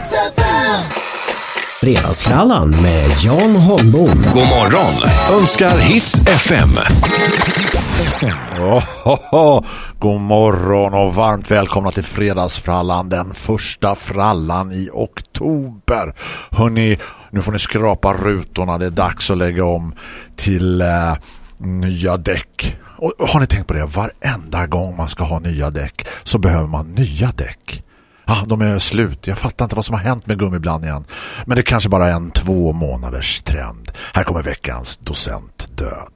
FM. Fredagsfrallan med Jan Holmbom. God morgon önskar Hits FM. Hits FM. Oh, oh, oh. God morgon och varmt välkomna till fredagsfrallan, den första frallan i oktober. Hörrni, nu får ni skrapa rutorna, det är dags att lägga om till eh, nya däck. Och har ni tänkt på det? Varenda gång man ska ha nya däck så behöver man nya däck. Ja, de är slut. Jag fattar inte vad som har hänt med gummiblandningen. Men det är kanske bara en två månaders trend. Här kommer veckans docent död.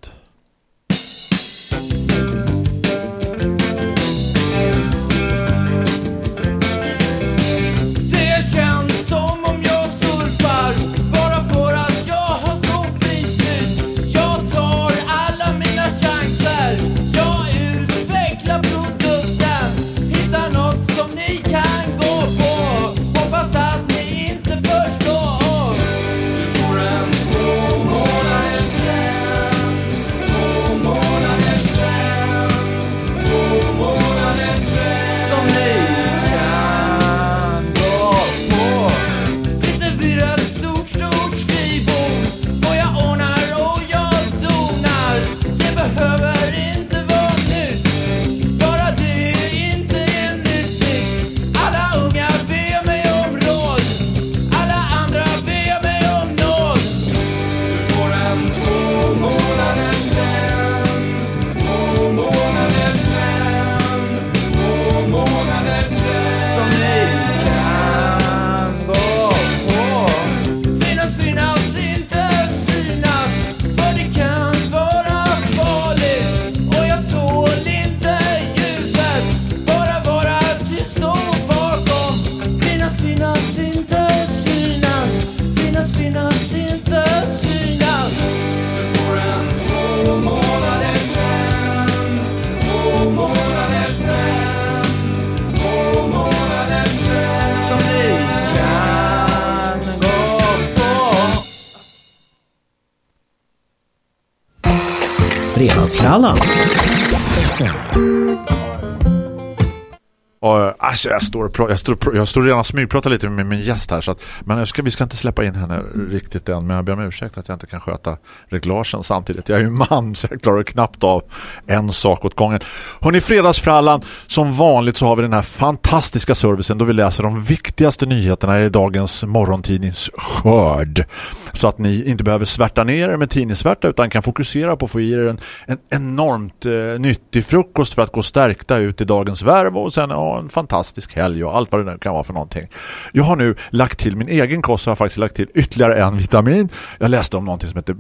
Jag står, och jag, står, jag står redan och smygpratar lite med min gäst här så att, men jag ska, vi ska inte släppa in henne riktigt än men jag ber om ursäkt att jag inte kan sköta reglagen samtidigt. Jag är ju man så jag klarar knappt av en sak åt gången. Hörrni, fredagsfrallan, som vanligt så har vi den här fantastiska servicen då vi läser de viktigaste nyheterna i dagens morgontidnings skörd. Så att ni inte behöver svärta ner er med tidningssvärta utan kan fokusera på att få i er en, en enormt eh, nyttig frukost för att gå stärkta ut i dagens värv. och sen ha en fantastisk fantastisk helg och allt vad det nu kan vara för någonting. Jag har nu lagt till min egen kost så har jag faktiskt lagt till ytterligare en vitamin. Jag läste om någonting som heter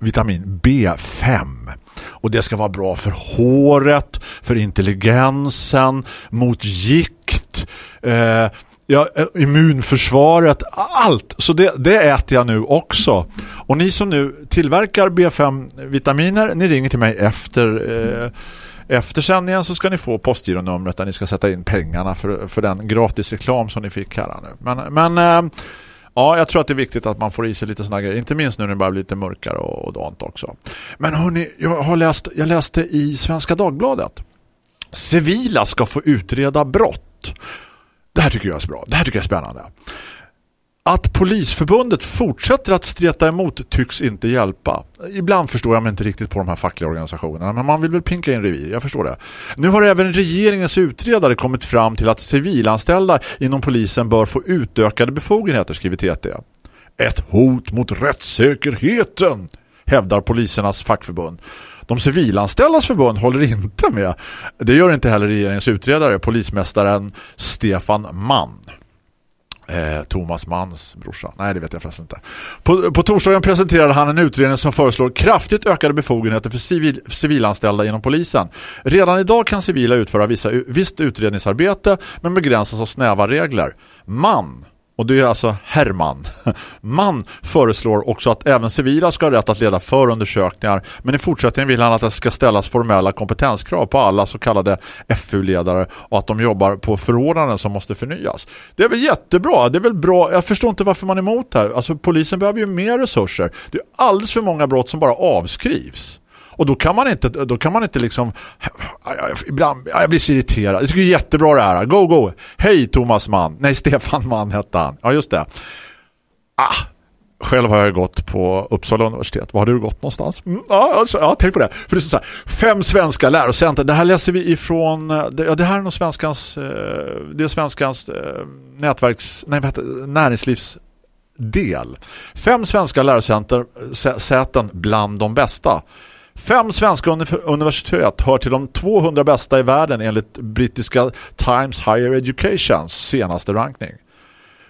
vitamin B5. Och det ska vara bra för håret, för intelligensen, mot gikt, eh, Ja, eh, immunförsvaret, allt. Så det, det äter jag nu också. Och ni som nu tillverkar B5-vitaminer, ni ringer till mig efter, eh, efter sändningen så ska ni få postgironumret där ni ska sätta in pengarna för, för den gratis reklam som ni fick här nu. Men, men eh, ja, jag tror att det är viktigt att man får i sig lite sådana grejer. Inte minst nu när det börjar bli lite mörkare och, och dant också. Men hörni, jag, har läst, jag läste i Svenska Dagbladet. Civila ska få utreda brott. Det här tycker jag är så bra. Det här tycker jag är spännande. Att polisförbundet fortsätter att streta emot tycks inte hjälpa. Ibland förstår jag mig inte riktigt på de här fackliga organisationerna, men man vill väl pinka in revir, jag förstår det. Nu har även regeringens utredare kommit fram till att civilanställda inom polisen bör få utökade befogenheter, skriver TT. Ett hot mot rättssäkerheten, hävdar polisernas fackförbund. De civilanställdas förbund håller inte med. Det gör inte heller regeringens utredare, polismästaren Stefan Mann. Eh, Thomas Manns brorsa. Nej, det vet jag förresten inte. På, på torsdagen presenterade han en utredning som föreslår kraftigt ökade befogenheter för civil, civilanställda inom polisen. Redan idag kan civila utföra vissa, visst utredningsarbete men begränsas av snäva regler. Man och det är alltså Herman. Man föreslår också att även civila ska ha rätt att leda förundersökningar men i fortsättningen vill han att det ska ställas formella kompetenskrav på alla så kallade FU-ledare och att de jobbar på förordnanden som måste förnyas. Det är väl jättebra. Det är väl bra. Jag förstår inte varför man är emot här. Alltså polisen behöver ju mer resurser. Det är alldeles för många brott som bara avskrivs. Och då kan man inte, då kan man inte liksom ibland, jag blir så irriterad. Jag tycker det är jättebra det här. Go, go. Hej Thomas Mann. Nej, Stefan Mann hette han. Ja, just det. Ah, själv har jag gått på Uppsala universitet. Var har du gått någonstans? Mm, ja, alltså, ja, tänk på det. För det är så här, fem svenska lärocenter. Det här läser vi ifrån det, ja, det här är nog svenskans eh, det är svenskans eh, nätverks nej, vad heter, näringslivsdel. Fem svenska lärocenter säten bland de bästa. Fem svenska universitet hör till de 200 bästa i världen enligt brittiska Times Higher Educations senaste rankning.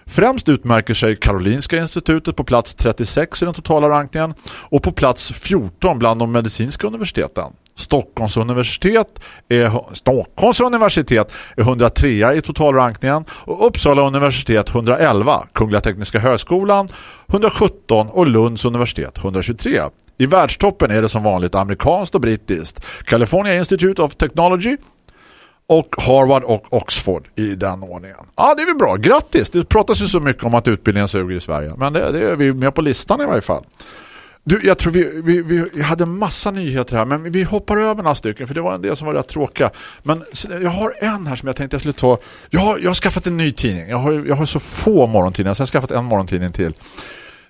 Främst utmärker sig Karolinska institutet på plats 36 i den totala rankningen och på plats 14 bland de medicinska universiteten. Stockholms universitet är, Stockholms universitet är 103 i totalrankningen och Uppsala universitet 111, Kungliga Tekniska högskolan 117 och Lunds universitet 123. I världstoppen är det som vanligt amerikanskt och brittiskt. California Institute of Technology och Harvard och Oxford i den ordningen. Ja, det är väl bra. Grattis! Det pratas ju så mycket om att utbildningen suger i Sverige. Men det, det är vi med på listan i varje fall. Du, jag tror vi, vi, vi hade massa nyheter här men vi hoppar över några stycken för det var en del som var rätt tråkiga. Men jag har en här som jag tänkte jag skulle ta. Jag har, jag har skaffat en ny tidning. Jag har, jag har så få morgontidningar så jag har skaffat en morgontidning till.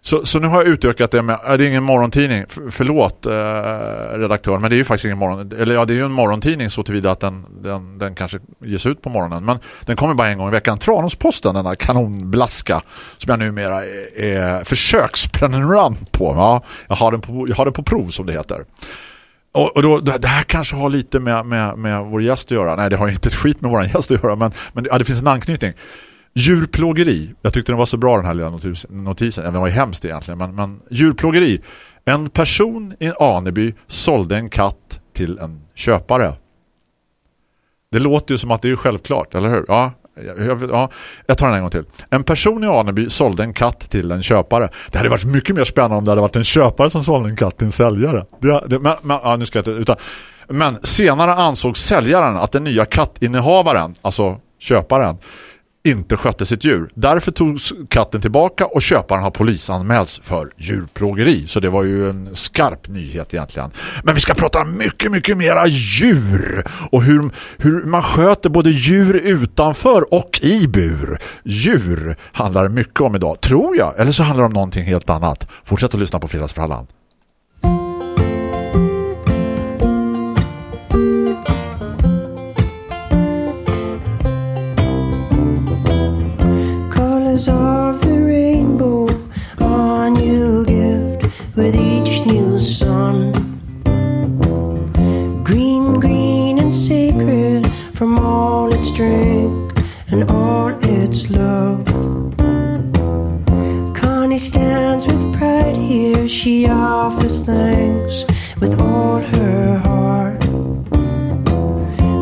Så, så nu har jag utökat det med, det är ingen morgontidning, förlåt eh, redaktör, men det är ju faktiskt ingen morgon, eller ja det är ju en morgontidning så tillvida att den, den, den kanske ges ut på morgonen, men den kommer bara en gång i veckan. Tranåsposten, denna kanonblaska som jag numera är, är försöksprenumerant på. Ja, jag, har den på. jag har den på prov som det heter. Och, och då, det här kanske har lite med, med, med vår gäst att göra. Nej, det har inte ett skit med vår gäst att göra, men, men ja, det finns en anknytning. Djurplågeri. Jag tyckte den var så bra den här lilla notisen. Den var ju hemskt egentligen. Men, men djurplågeri. En person i Aneby sålde en katt till en köpare. Det låter ju som att det är självklart, eller hur? Ja, jag, ja, jag tar den en gång till. En person i Aneby sålde en katt till en köpare. Det hade varit mycket mer spännande om det hade varit en köpare som sålde en katt till en säljare. Det, det, men, men, ja, nu ska jag inte, utan, men senare ansåg säljaren att den nya kattinnehavaren, alltså köparen, inte skötte sitt djur. Därför togs katten tillbaka och köparen har polisanmälts för djurplågeri. Så det var ju en skarp nyhet egentligen. Men vi ska prata mycket, mycket mera djur. Och hur, hur man sköter både djur utanför och i bur. Djur handlar det mycket om idag, tror jag. Eller så handlar det om någonting helt annat. Fortsätt att lyssna på Fredagsfrallan. of the rainbow on you gift with each new sun. Green, green and sacred from all its drink and all its love. Connie stands with pride here, she offers thanks with all her heart.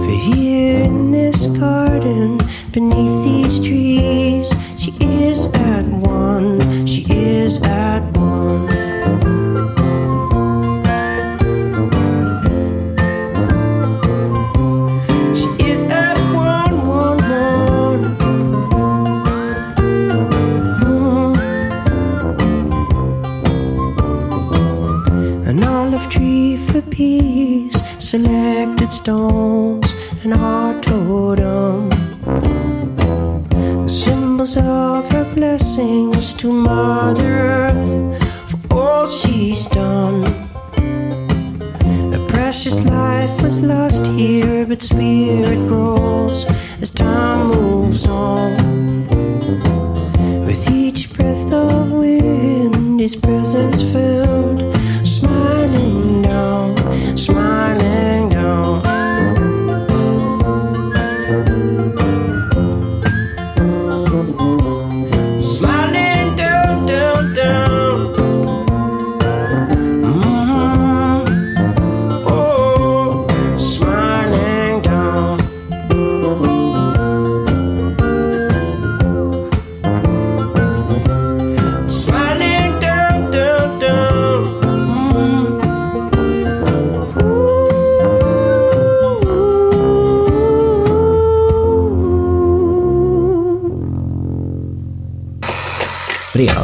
For here in this garden, beneath these trees, is at one, she is at one. She is at one, one, one. An olive tree for peace, selected stones, and heart totem symbols of her blessings to Mother Earth for all she's done. A precious life was lost here, but spirit grows as time moves on. With each breath of wind, His presence filled, smiling down, smiling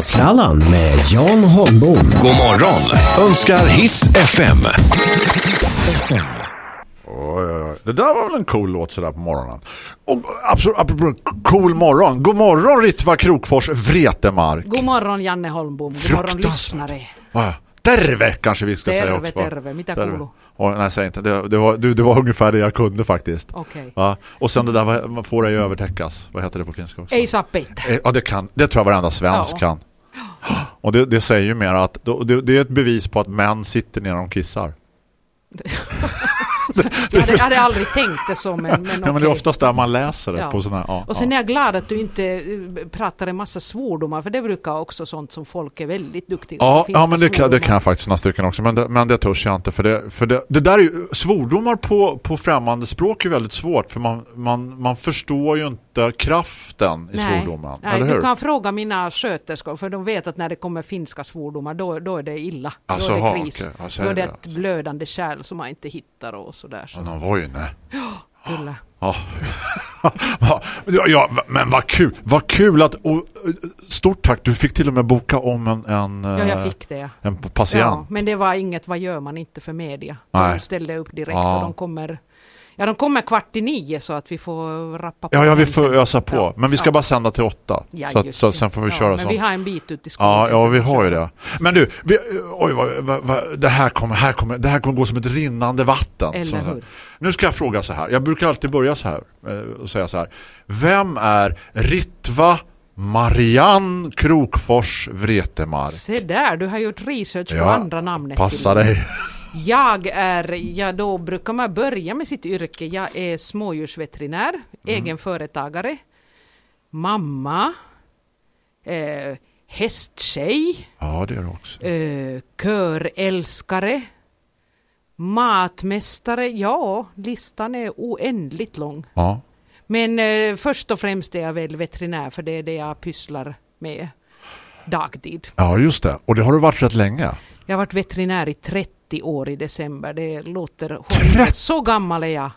Fredagsfrallan med Jan Holmbom. God morgon önskar Hits FM. Hits FM. Oj, oj, oj. Det där var väl en cool låt sådär på morgonen. Och absolut, apropå cool morgon. God morgon Ritva Krokfors Vretemark. God morgon Janne Holmbom. God morgon lyssnare. Va? Terve kanske vi ska säga Terve, också. va? terve. Mitä Terve. kuuluu? Oj, nej, säg inte. Det, det, var, du, det var ungefär det jag kunde faktiskt. Okej. Ja. Och sen det där, man får ej övertäckas. Vad heter det på finska också? Ei saa peittää. Eh, Ja, det kan. Det tror jag varenda svensk Ja. kan. Och det, det säger ju mer att det, det är ett bevis på att män sitter ner och kissar. Jag hade, jag hade aldrig tänkt det så men, men Ja, men det är oftast där man läser det Ja. på såna här, ja, Och sen är jag glad att du inte eh, pratar en massa svordomar för det brukar också sånt som folk är väldigt duktiga. Ja, ja men det kan, det kan jag faktiskt några stycken också men det, men det törs jag inte för det, för det, det där är ju, svordomar på, på främmande språk är väldigt svårt för man, man, man förstår ju inte kraften i svordomen, Nej, eller du hur? kan fråga mina sköterskor för de vet att när det kommer finska svordomar då, då är det illa. Alltså, då är ha, det kris. så då är det ett alltså. blödande kärl som man inte hittar och sådär. Så. De var ju nej. Ja. Ja, ja, men vad kul. Vad kul att och, stort tack. Du fick till och med boka om en en, Ja, jag eh, fick det. en patient. Ja, men det var inget, vad gör man inte för media? Nej. De ställde upp direkt Ja. och de kommer, ja de kommer kvart i nio så att vi får rappa på. Ja, ja, vi får ösa på. Ja. Men vi ska Ja. bara sända till åtta. Ja, så, att, så sen får vi köra Men så. vi har en bit ut i skogen. Ja, ja, vi har ju det. Men du, vi, oj, vad, vad, vad, det, här kommer, här kommer, det här kommer gå som ett rinnande vatten. Eller hur? Nu ska jag fråga så här. Jag brukar alltid börja så här eh, och säga så här. Vem är Ritva Marianne Krokfors Vretemark? Se där, du har gjort research på andra namnet. passa dig. Jag är, ja då brukar man börja med sitt yrke. Jag är smådjursveterinär, Mm. egenföretagare, mamma, eh, hästtjej, Ja, det är också. eh, körälskare, matmästare. Ja, listan är oändligt lång. Ja. Men eh, först och främst är jag väl veterinär för det är det jag pysslar med dagtid. ja, just det. Och det har du varit rätt länge. Jag har varit veterinär i 30 år i december. Det låter 30? Så gammal är jag.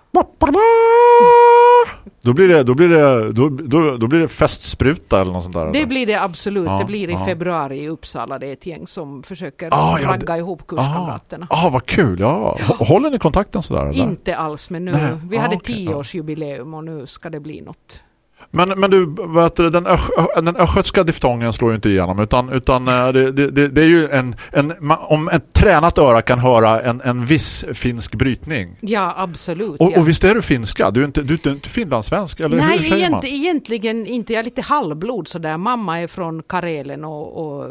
Då blir det, då blir det, då, då, då blir det festspruta eller något sånt där. Det eller? blir det absolut. Ja, det blir i ja. februari i Uppsala. Det är ett gäng som försöker Ah, ja, ragga ihop kurskamraterna. Ja, ah, vad kul. Ja. Hå- Håller ni kontakten sådär? Eller? Inte alls, men nu, Nej. vi Ah, hade okej, tioårsjubileum och nu ska det bli något. Men, men du, heter det, den, ösch- den östgötska diftongen slår ju inte igenom utan, utan eh, det, det, det, är ju en, en om ett tränat öra kan höra en, en viss finsk brytning. Ja, absolut. Och, ja. och visst är du finska? Du är inte, du är inte finlandssvensk? Eller hur Nej, säger man? egent, egentligen inte. Jag är lite halvblod sådär. Mamma är från Karelen och, och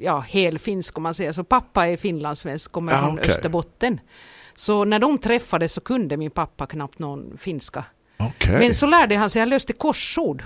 ja, helfinsk om man säger så. Pappa är finlandssvensk, kommer Ja, från okej. Österbotten. Så när de träffades så kunde min pappa knappt någon finska. Okej. Men så lärde han sig, han löste korsord.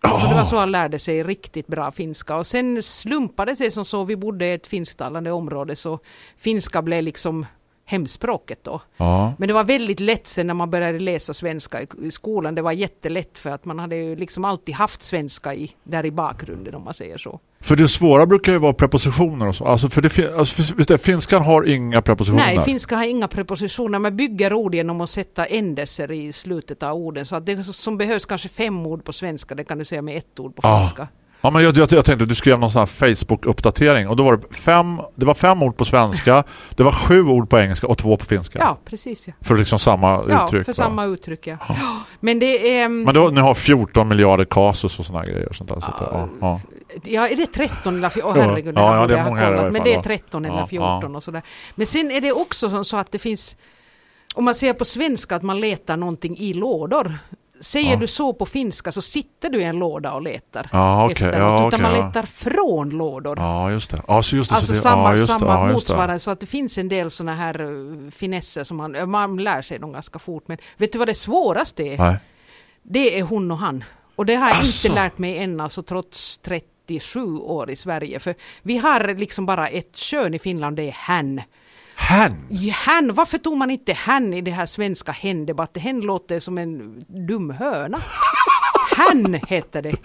Ah. Så det var så han lärde sig riktigt bra finska. Och sen slumpade det sig som så, vi bodde i ett finsktalande område, så finska blev liksom hemspråket då. Ja. Men det var väldigt lätt sen när man började läsa svenska i skolan. Det var jättelätt för att man hade ju liksom alltid haft svenska i, där i bakgrunden om man säger så. För det svåra brukar ju vara prepositioner och så. Alltså för det, alltså för, är, finskan har inga prepositioner. Nej, finska har inga prepositioner. Man bygger ord genom att sätta ändelser i slutet av orden. Så att det som behövs kanske fem ord på svenska, det kan du säga med ett ord på finska. Ja, men jag, jag, jag tänkte att du skrev någon sån här Facebook-uppdatering och då var det fem, det var fem ord på svenska, det var sju ord på engelska och två på finska. Ja, precis ja. För liksom samma Ja, uttryck. för va? samma uttryck ja. Ja, Men det är... Men då, ni har 14 miljarder kasus och såna grejer. och Sånt där, så ja, ja. Ja, är det 13 eller 14? Åh Ja. herregud, Ja, ja, det är många kollat. Men det är va? 13 eller Ja, 14 och sådär. Men sen är det också så att det finns, om man säger på svenska att man letar någonting i lådor. Säger Ja. du så på finska så sitter du i en låda och letar Ja, okej, efter ja, något. Utan man letar från lådor. ja, just det. Ja, så just det. Alltså så det samma, ja, just samma ja, motsvarande. Så att det finns en del sådana här eh, finesser som man, man lär sig dem ganska fort. Men vet du vad det svåraste är? Nej. Det är hon och han. Och det har jag Asså. inte lärt mig än, alltså trots 37 år i Sverige. För vi har liksom bara ett kön i Finland, det är hen. Hen! Hen, varför tog man inte hen i det här svenska hen-debatten? Hen låter som en dum höna. Hen heter det.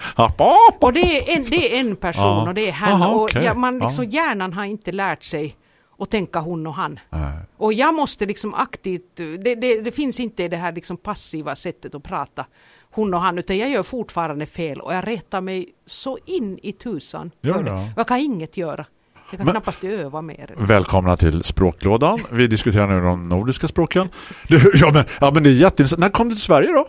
Och det är en, det är en person och det är hen. Aha, och okej. ja, man liksom, Hjärnan har inte lärt sig att tänka hon och han. Nej. Och jag måste liksom aktivt, det, det, det finns inte det här liksom passiva sättet att prata hon och han, utan jag gör fortfarande fel och jag retar mig så in i tusan. Jag kan inget göra. Jag kan Men- knappast öva mer. Välkomna till språklådan. Vi diskuterar nu de nordiska språken. Du, ja, men, ja, men det är jätteintressant. När kom du till Sverige då?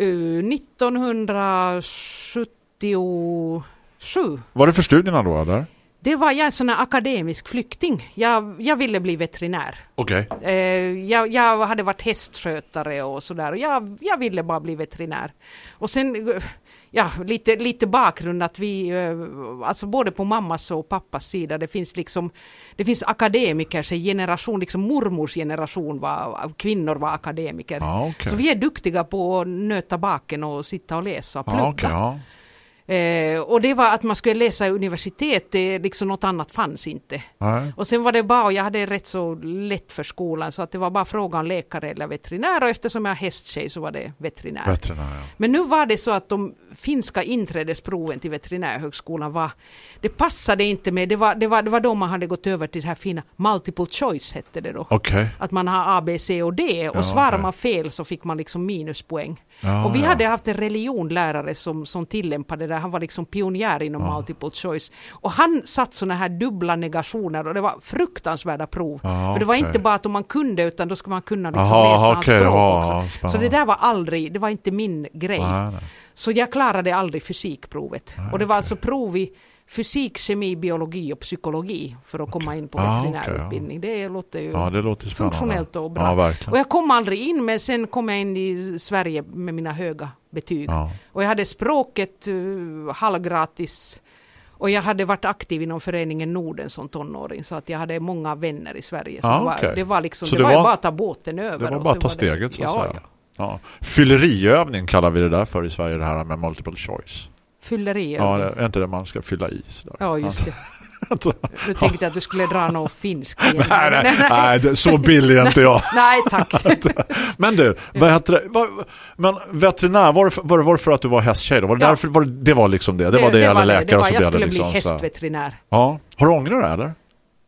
Uh, 1977 Var det för studierna då? Eller? det var jag en sån akademisk flykting. Jag, jag ville bli veterinär. Okej. Eh, jag, jag hade varit hästskötare och sådär. Jag, jag ville bara bli veterinär. Och sen, eh, ja, lite, lite bakgrund att vi, eh, alltså både på mammas och pappas sida, det finns liksom, det finns akademiker, så generation, liksom mormors generation var, kvinnor var akademiker. Ja, okej. Så vi är duktiga på att nöta baken och sitta och läsa och plugga. Ja, okej. ja. Eh, och det var att man skulle läsa i universitet, det, liksom något annat fanns inte. Nej. Och sen var det bara, och jag hade rätt så lätt för skolan, så att det var bara fråga om läkare eller veterinär och eftersom jag är hästtjej så var det veterinär. Veterinär, ja. Men nu var det så att de finska inträdesproven till veterinärhögskolan var, det passade inte med, det var, det var, det var då man hade gått över till det här fina multiple choice hette det då. Okej. Att man har A, B, C och D och Ja, svarar okej. man fel så fick man liksom minuspoäng. Ja, och vi hade haft en religionlärare som, som tillämpade det, han var liksom pionjär inom multiple choice. Och han satt sådana här dubbla negationer och det var fruktansvärda prov. Ja, För det var inte bara att om man kunde utan då ska man kunna liksom Aha, läsa hans okej, språk ja, också. Så det där var aldrig, det var inte min grej. Så jag klarade aldrig fysikprovet. och det var alltså prov i fysik, kemi, biologi och psykologi för att komma in på Ah, veterinärutbildning. Det låter ju Ja, det låter funktionellt och bra. Ja, och jag kom aldrig in men sen kom jag in i Sverige med mina höga betyg. Ja. Och jag hade språket uh, halvgratis. Och jag hade varit aktiv inom föreningen Norden som tonåring så att jag hade många vänner i Sverige. Så Ah, det, var, det var liksom, Så det det var bara att ta båten över. Det var bara att ta det- steget så att ja, säga. Ja. Ja. Fylleriövning kallar vi det där för i Sverige, det här med multiple choice. Fylleri. Ja, det är inte det man ska fylla i. Sådär. Ja, just det. Du tänkte att du skulle dra någon finsk nej, nej, nej det, så billig är inte jag. Nej, tack. Men du, det? Vad, men veterinär, var det, för, var, det, var det för att du var hästtjej då? Var det Ja. därför, var det, det var liksom det? Det, var det, eller var läkare det. var, Jag det skulle liksom bli hästveterinär. Ja. Har du ångrat det eller?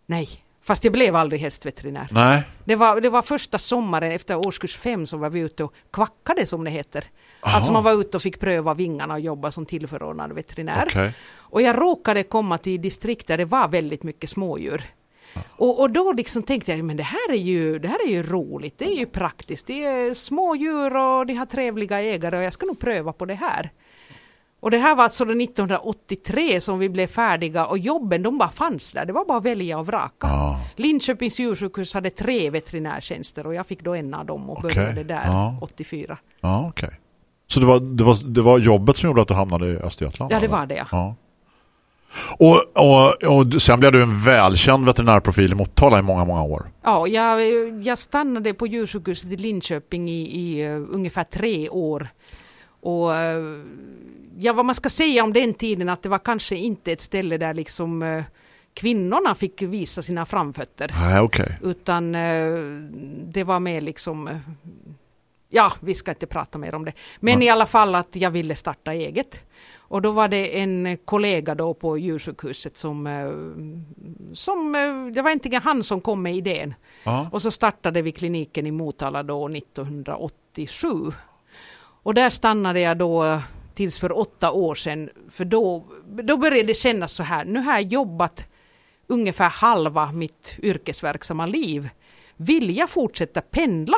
Nej, fast jag blev aldrig hästveterinär. Nej. Det var, det var första sommaren efter årskurs fem som var vi ute och kvackade som det heter. Aha. Alltså man var ute och fick pröva vingarna och jobba som tillförordnad veterinär. Okej. Och jag råkade komma till distrikt där det var väldigt mycket smådjur. Och, och då liksom tänkte jag, men det här, är ju, det här är ju roligt, det är ju praktiskt. Det är smådjur och de har trevliga ägare och jag ska nog pröva på det här. Och det här var alltså då 1983 som vi blev färdiga och jobben de bara fanns där. Det var bara att välja och vraka. Ja. Linköpings djursjukhus hade tre veterinärtjänster och jag fick då en av dem och Okej, började där ja. 84. Ja, okej. Så det var, det, var, det var jobbet som gjorde att du hamnade i Östergötland? Ja, det eller? var det. Ja. Och, och, och sen blev du en välkänd veterinärprofil i Motala i många, många år. Ja, jag, jag stannade på djursjukhuset i Linköping i, i uh, ungefär tre år. Och uh, ja, vad man ska säga om den tiden att det var kanske inte ett ställe där liksom uh, kvinnorna fick visa sina framfötter. Nej, okej. Utan uh, det var mer liksom uh, Ja, vi ska inte prata mer om det. Men i alla fall att jag ville starta eget. Och då var det en kollega då på djursjukhuset som, eh, som eh, det var egentligen han som kom med idén. Ja. Och så startade vi kliniken i Motala då 1987. Och där stannade jag då eh, tills för åtta år sedan. För då, då började det kännas så här, nu har jag jobbat ungefär halva mitt yrkesverksamma liv. Vill jag fortsätta pendla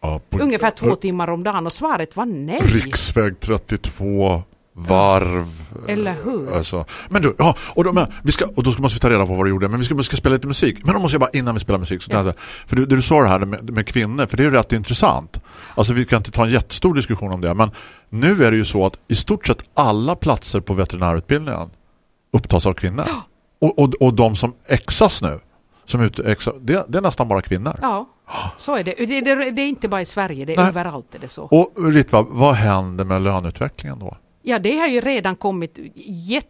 Ja, på- ungefär två timmar om dagen? Och svaret var nej. Riksväg 32 varv. Eller hur? Alltså. Men du, ja, och då, men, vi ska, och då måste vi ta reda på vad du gjorde. Men vi ska, vi ska spela lite musik. Men då måste jag bara, innan vi spelar musik, så Ja. jag, för du, du sa det här med, med kvinnor, för det är rätt intressant. Alltså vi kan inte ta en jättestor diskussion om det, men nu är det ju så att i stort sett alla platser på veterinärutbildningen upptas av kvinnor. Och, och, och de som exas nu, som ut, exa, det, det är nästan bara kvinnor. Ja, så är det. Det, det. det är inte bara i Sverige, det är Nej. överallt är det så. Och Ritva, vad händer med löneutvecklingen då? Ja, det har ju redan kommit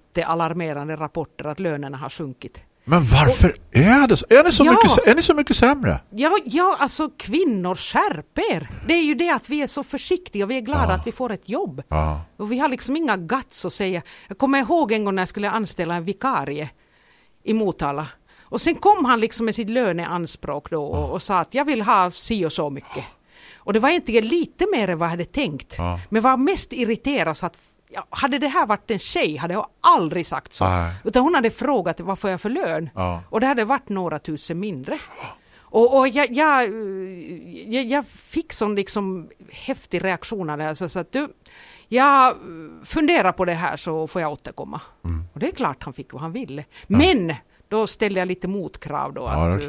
jättealarmerande rapporter att lönerna har sjunkit. Men varför är det så? Är ni så, Ja. mycket, är ni så mycket sämre? Ja, ja, alltså kvinnor skärp er. Det är ju det att vi är så försiktiga och vi är glada Ja. att vi får ett jobb. Ja. Och vi har liksom inga guts att säga. Jag kommer ihåg en gång när jag skulle anställa en vikarie i Motala. Och sen kom han liksom med sitt löneanspråk då och, och sa att jag vill ha si och så mycket. Och det var egentligen lite mer än vad jag hade tänkt. Men var mest irriterad så att ja, hade det här varit en tjej hade jag aldrig sagt så. Nej. Utan hon hade frågat vad får jag för lön? Ja. Och det hade varit några tusen mindre. Och, och jag, jag, jag, jag fick sån liksom häftig reaktion av det här. Så, så att du, jag funderar på det här så får jag återkomma. Mm. Och det är klart han fick vad han ville. Men då ställde jag lite motkrav då, Ja, att, eh,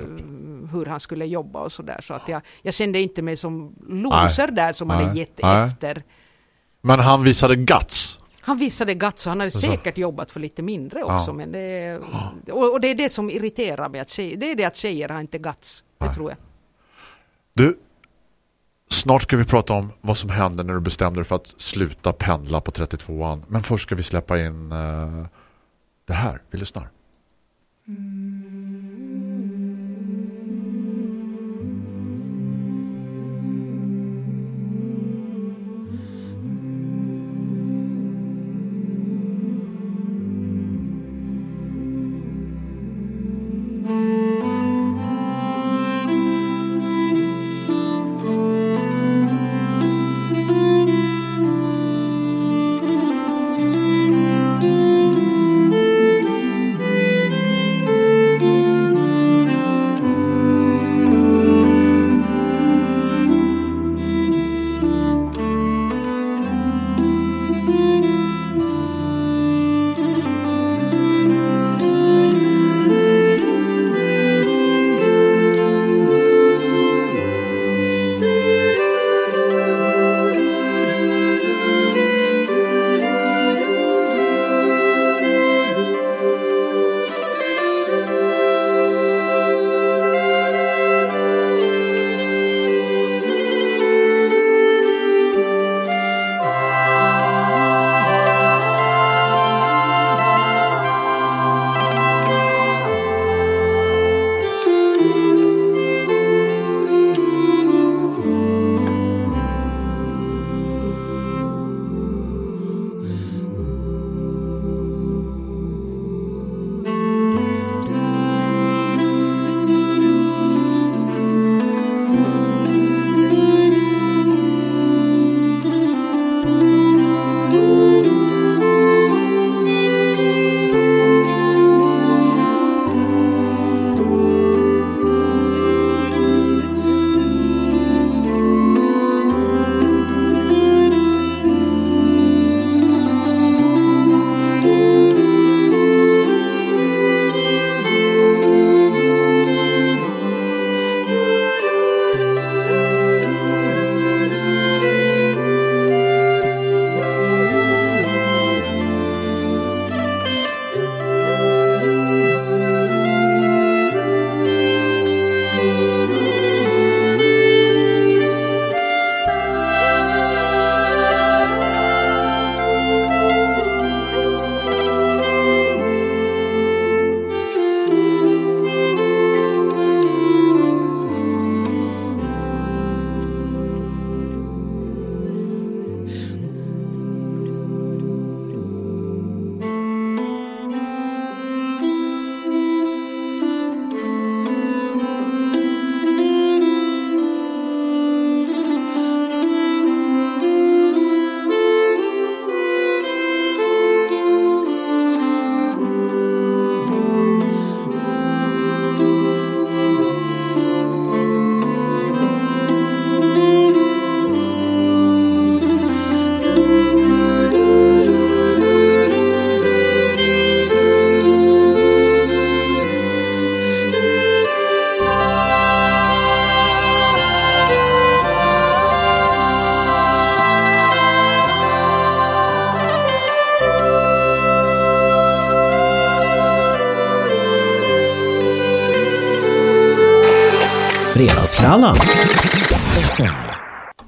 hur han skulle jobba och sådär. Så att jag, jag kände inte mig som loser där som hade Nej. gett Nej. efter. Men han visade guts. Han visade guts och han hade säkert jobbat för lite mindre också. Men det, och, och det är det som irriterar mig. Att tjejer, det är det att tjejer har inte guts. Det tror jag. Du, snart ska vi prata om vad som hände när du bestämde dig för att sluta pendla på 32an. Men först ska vi släppa in eh, det här. Vi lyssnar. Fredagsfrallan.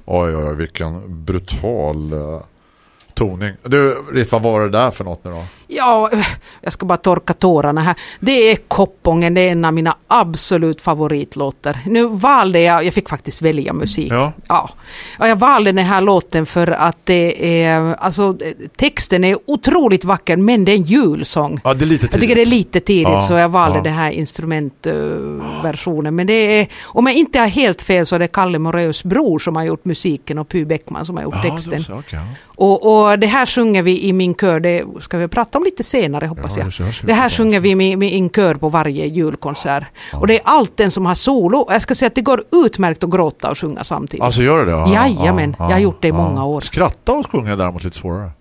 Oj, oj, oj, vilken brutal uh, toning. Du, Ritt, vad var det där för något nu då? Ja, jag ska bara torka tårarna här. Det är Koppången, det är en av mina absolut favoritlåtar. Nu valde jag, jag fick faktiskt välja musik. Ja. Ja. Ja, jag valde den här låten för att det är, alltså texten är otroligt vacker men det är en julsång. Ja, det är lite Jag tycker tidigt. det är lite tidigt Ja, så jag valde ja. den här instrumentversionen. Men det är, om jag inte har helt fel så är det Kalle Moraeus bror som har gjort musiken och Py Bäckman som har gjort texten. då så, okej, ja. Och, och det här sjunger vi i min kör, det ska vi prata om lite senare hoppas Ja, jag. det här sjunger vi med, med en kör på varje julkonsert. Och det är allt den som har solo. Jag ska säga att det går utmärkt att gråta och sjunga samtidigt. Alltså gör det det? Ja, Jajamän, jag har gjort det i många år. Skratta och sjunga är däremot lite svårare.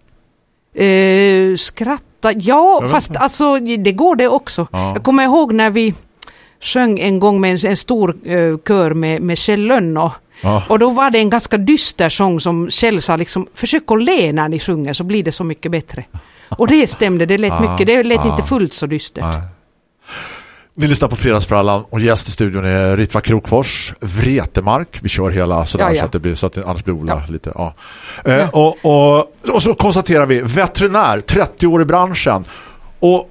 Eh, skratta, ja fast inte. alltså det går det också. Ja. Jag kommer ihåg när vi sjöng en gång med en, en stor eh, kör med, med Kjell Lönnå. Ja. Och då var det en ganska dyster sång som Kjell sa liksom, försök att le när ni sjunger så blir det så mycket bättre. Och det stämde, det lät Ja, mycket, det lät inte fullt så dystert. Ni lyssnar på Fredagsfrallan och gäst i studion är Ritva Krokfors, Vretemark. Vi kör hela sådär Ja, ja. så att det blir så att det, annars blir Ola Ja. lite. Ja. Eh, och, och, och så konstaterar vi veterinär, 30 år i branschen. Och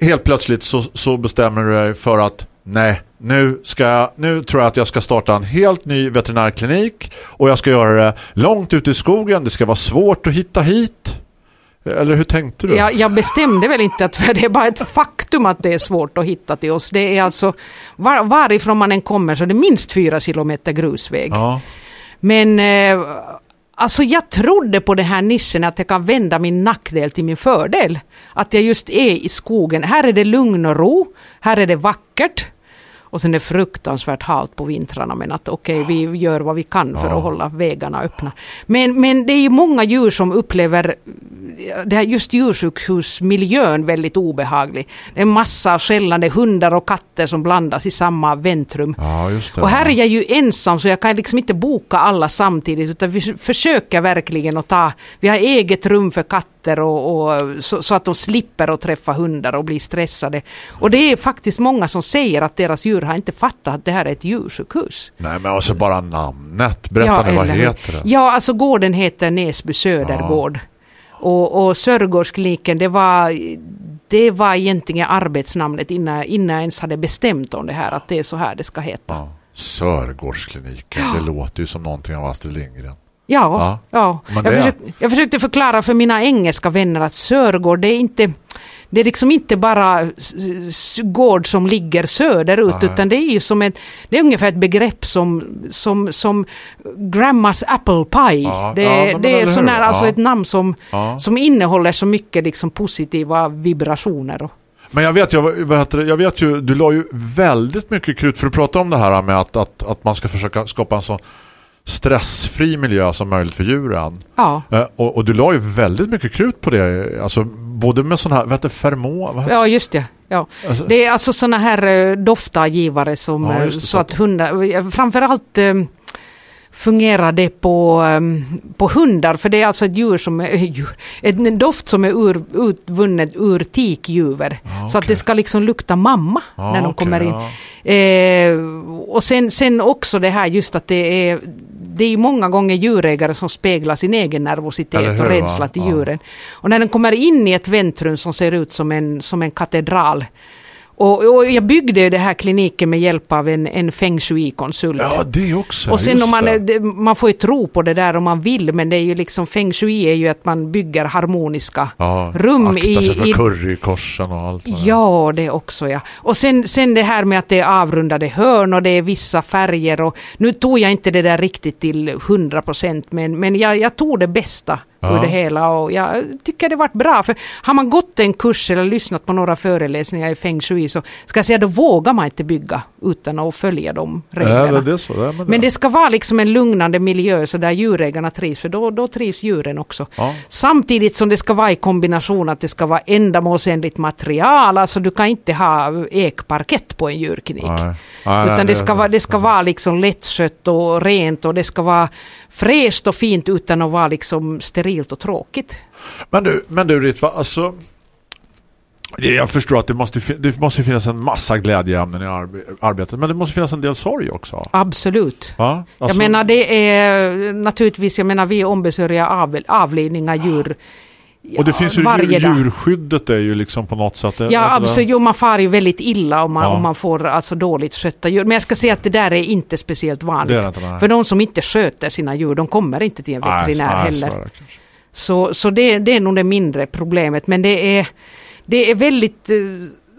helt plötsligt så, så bestämmer du dig för att nej, nu, ska jag, nu tror jag att jag ska starta en helt ny veterinärklinik och jag ska göra det långt ute i skogen. Det ska vara svårt att hitta hit. Eller hur tänkte du? Jag, jag bestämde väl inte att för det är bara ett faktum att det är svårt att hitta till oss. Det är alltså var, varifrån man än kommer så är det minst fyra kilometer grusväg. Ja. Men eh, alltså jag trodde på den här nischen att jag kan vända min nackdel till min fördel. Att jag just är i skogen. Här är det lugn och ro. Här är det vackert. Och sen är det fruktansvärt halt på vintrarna men att okej vi gör vad vi kan för att hålla vägarna öppna. Men, men det är ju många djur som upplever det här just djursjukhusmiljön väldigt obehaglig. Det är en massa skällande hundar och katter som blandas i samma väntrum. ja. Och här är jag ju ensam så jag kan liksom inte boka alla samtidigt utan vi försöker verkligen att ta, vi har eget rum för katter och, och så, så att de slipper att träffa hundar och bli stressade. Och det är faktiskt många som säger att deras djur har inte fattat att det här är ett djursjukhus. Nej, men alltså bara namnet. Berätta nu, vad heter det? Ja, alltså gården heter Näsby Södergård. Och, och Sörgårdskliniken, det var, det var egentligen arbetsnamnet innan, innan jag ens hade bestämt om det här, att det är så här det ska heta. Ja. Sörgårdskliniken, det låter ju som någonting av Astrid Lindgren. Ja, ja. Men Jag, försökte, jag försökte förklara för mina engelska vänner att Sörgård, det är inte det är liksom inte bara gård som ligger söderut Nej. utan det är ju som ett, det är ungefär ett begrepp som, som, som Grandmas apple pie. Ja, det, ja, det är sån här, alltså Ja. ett namn som, Ja. som innehåller så mycket liksom positiva vibrationer. Men jag vet, jag, jag vet ju, du la ju väldigt mycket krut för att prata om det här med att, att, att man ska försöka skapa en så stressfri miljö som möjligt för djuren. ja. Eh, och, och du la ju väldigt mycket krut på det, alltså både med sån här, vad heter fermo? Ja, just det. Ja. Alltså, Det är alltså såna här eh, doftagivare som Ja, eh, det, så så att hundar, framförallt fungerar det på, på hundar för det är alltså ett djur som är, en doft som är ur, utvunnet ur tikjuver. Ja, Så att det ska liksom lukta mamma Ja, när de okej, kommer in. ja. Eh, och sen, sen också det här just att det är det är ju många gånger djurägare som speglar sin egen nervositet och rädsla till Ja. djuren. Och när den kommer in i ett väntrum som ser ut som en, som en katedral. Och, och jag byggde det här kliniken med hjälp av en, en feng shui-konsult. Ja, det också. Och sen om man, det. man får ju tro på det där om man vill, men det är ju liksom feng shui är ju att man bygger harmoniska ja, rum akta i- sig för i- currykorsen och allt. Ja, det också ja. Och sen, sen det här med att det är avrundade hörn och det är vissa färger och nu tog jag inte det där riktigt till 100 procent men, men jag, jag tog det bästa Ja. ur det hela och jag tycker det varit bra. För har man gått en kurs eller lyssnat på några föreläsningar i feng shui så ska jag säga då vågar man inte bygga utan att följa de reglerna. Ja, men det så. Ja, men Men det ska vara liksom en lugnande miljö så där djurägarna trivs, för då, då trivs djuren också. Samtidigt som det ska vara i kombination att det ska vara ändamålsenligt material, alltså du kan inte ha ekparkett på en djurklinik. Nej. Nej, Utan nej, det ska, vara, det ska vara liksom lättskött och rent och det ska vara fräscht och fint utan att vara liksom sterilt och tråkigt. Men du, men du Ritva, alltså jag förstår att det måste, det måste finnas en massa glädjeämnen i arbe- arbetet, men det måste finnas en del sorg också. Absolut. Jag Alltså- menar det är naturligtvis, jag menar vi ombesörjer av, avlivning av djur och det finns ju varje djur, djurskyddet är ju liksom på något sätt... Ja, absolut. Jo, man far ju väldigt illa om man, Ja. om man får alltså dåligt skötta djur. Men jag ska säga att det där är inte speciellt vanligt. Inte, nej. För de som inte sköter sina djur, de kommer inte till en Nej, veterinär nej, heller. kanske. Så, så det, det är nog det mindre problemet. Men det är, det är väldigt eh,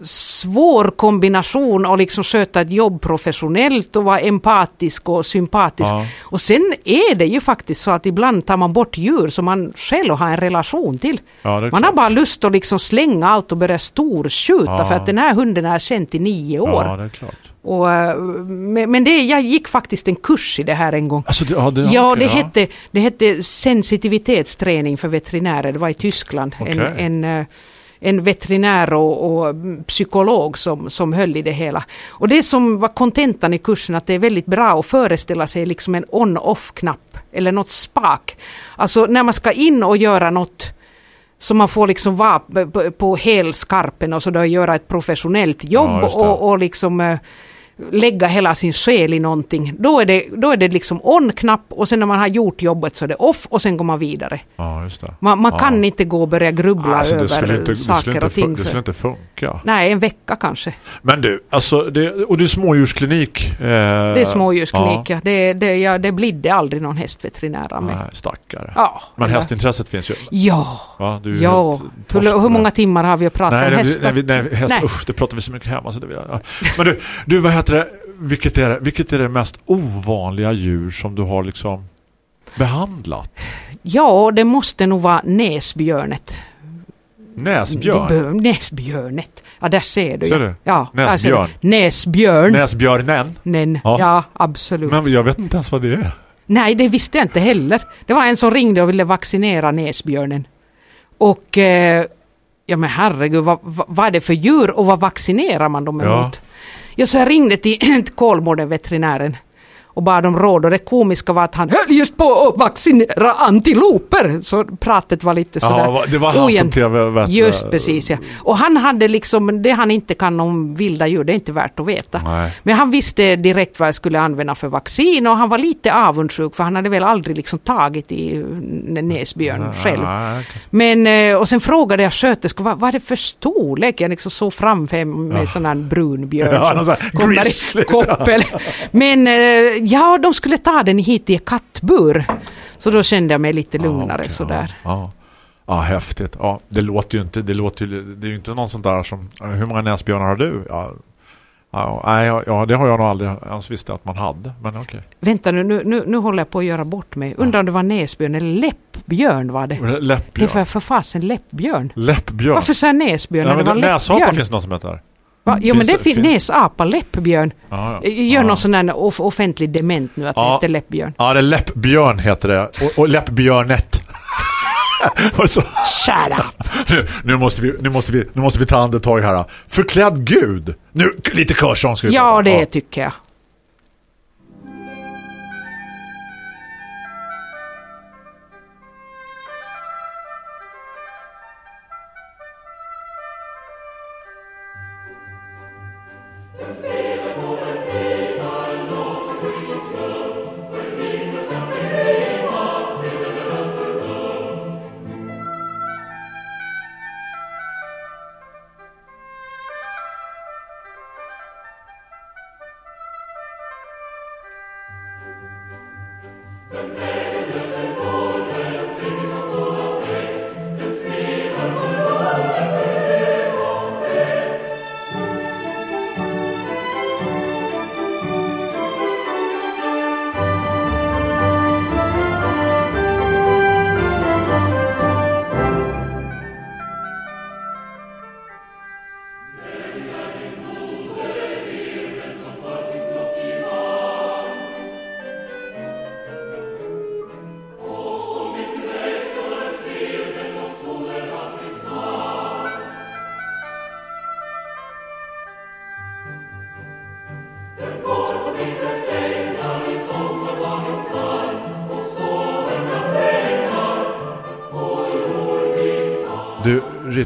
svår kombination att liksom sköta ett jobb professionellt och vara empatisk och sympatisk. Ja. Och sen är det ju faktiskt så att ibland tar man bort djur som man själv har en relation till. Ja, Man har bara lust att liksom slänga allt och börja storskjuta Ja. för att den här hunden har känt i nio år. Och, men det, jag gick faktiskt en kurs i det här en gång. Alltså, ja, det, Ja, okej, det, hette, det hette sensitivitetsträning för veterinärer. Det var i Tyskland. En, Okej. en, eh, en veterinär och, och psykolog som, som höll i det hela. Och det som var kontentan i kursen att det är väldigt bra att föreställa sig liksom en on-off-knapp eller något spak. Alltså när man ska in och göra något så man får liksom vara på, helskarpen och så då göra ett professionellt jobb Ja, och, och liksom eh, lägga hela sin själ i någonting. Då är det, då är det liksom on-knapp och sen när man har gjort jobbet så är det off och sen går man vidare. Ja, just det. Man, man Ja. kan inte gå och börja grubbla Alltså, över inte, saker inte, och ting. det skulle inte funka. nej, en vecka kanske. Men du, alltså, det, och det är smådjursklinik. Eh, Det är smådjursklinik, ja. Det, det, ja, det blir aldrig någon hästveterinär mig. Nej, stackare. Ja, Men hästintresset finns ju. Ja, Va? Du ja. Hur, hur många timmar har vi pratat Nej, om hästar? nej, nej, häst, Nej. Usch, det pratar vi så mycket hemma. Så det vill jag, ja. Men du, du, vad heter det? Vilket är, vilket är det mest ovanliga djur som du har liksom behandlat? Ja, det måste nog vara näsbjörnet. Näsbjörn? Näsbjörnet. Ja, där ser du. Ser du? Ja, ser du. Näsbjörn. Näsbjörn. Näsbjörnen? Nen. Ja. Ja. absolut. Men jag vet inte ens vad det är. Nej, det visste jag inte heller. Det var en som ringde och ville vaccinera näsbjörnen. Och eh, ja men herregud, vad, vad, är det för djur och vad vaccinerar man dem emot? Ja, så jag ringde till Kolmården, veterinären och bad om råd och det komiska var att han höll just på att vaccinera antiloper. Så pratet var lite sådär Ja, det var han som ojämnt. tv vet, Just precis ja. Och han hade liksom, det han inte kan om vilda djur, det är inte värt att veta. Nej. Men han visste direkt vad jag skulle använda för vaccin och han var lite avundsjuk för han hade väl aldrig liksom tagit i näsbjörn själv. Nej, okej. Men, eh, och sen frågade jag sköterskan, vad, vad är det för storlek? Jag liksom såg framför mig med sån här brunbjörn Ja, någon som kommer i koppel. Men eh, ja, de skulle ta den hit i kattbur. Så då kände jag mig lite lugnare Ja, okej, sådär. Ja, ja. ja, häftigt. Ja, det låter ju inte, det låter ju, det är ju inte någon sån där som, hur många näsbjörnar har du? Ja, nej, ja, ja, det har jag nog aldrig ens visste att man hade, men okej. Vänta nu, nu, nu, håller jag på att göra bort mig. Undrar om det var näsbjörn eller läppbjörn var det? Det är Läppbjörn. för, fasen läppbjörn. Läppbjörn. Varför jag näsbjörn det men var näsapa läppbjörn? finns det något som heter. Va? Jo men det det- finns fin- näsapa, läppbjörn. Ja, ja. Gör ja. någon sån där off offentlig dement nu att det Ja. heter läppbjörn. Ja, det är läppbjörn heter det. Och, och läppbjörnet. Det så? Shut up! Nu, nu, måste vi, nu, måste vi, nu måste vi ta andetag här. Förklädd gud. Nu, lite körsång ska vi Ja prata. det tycker jag.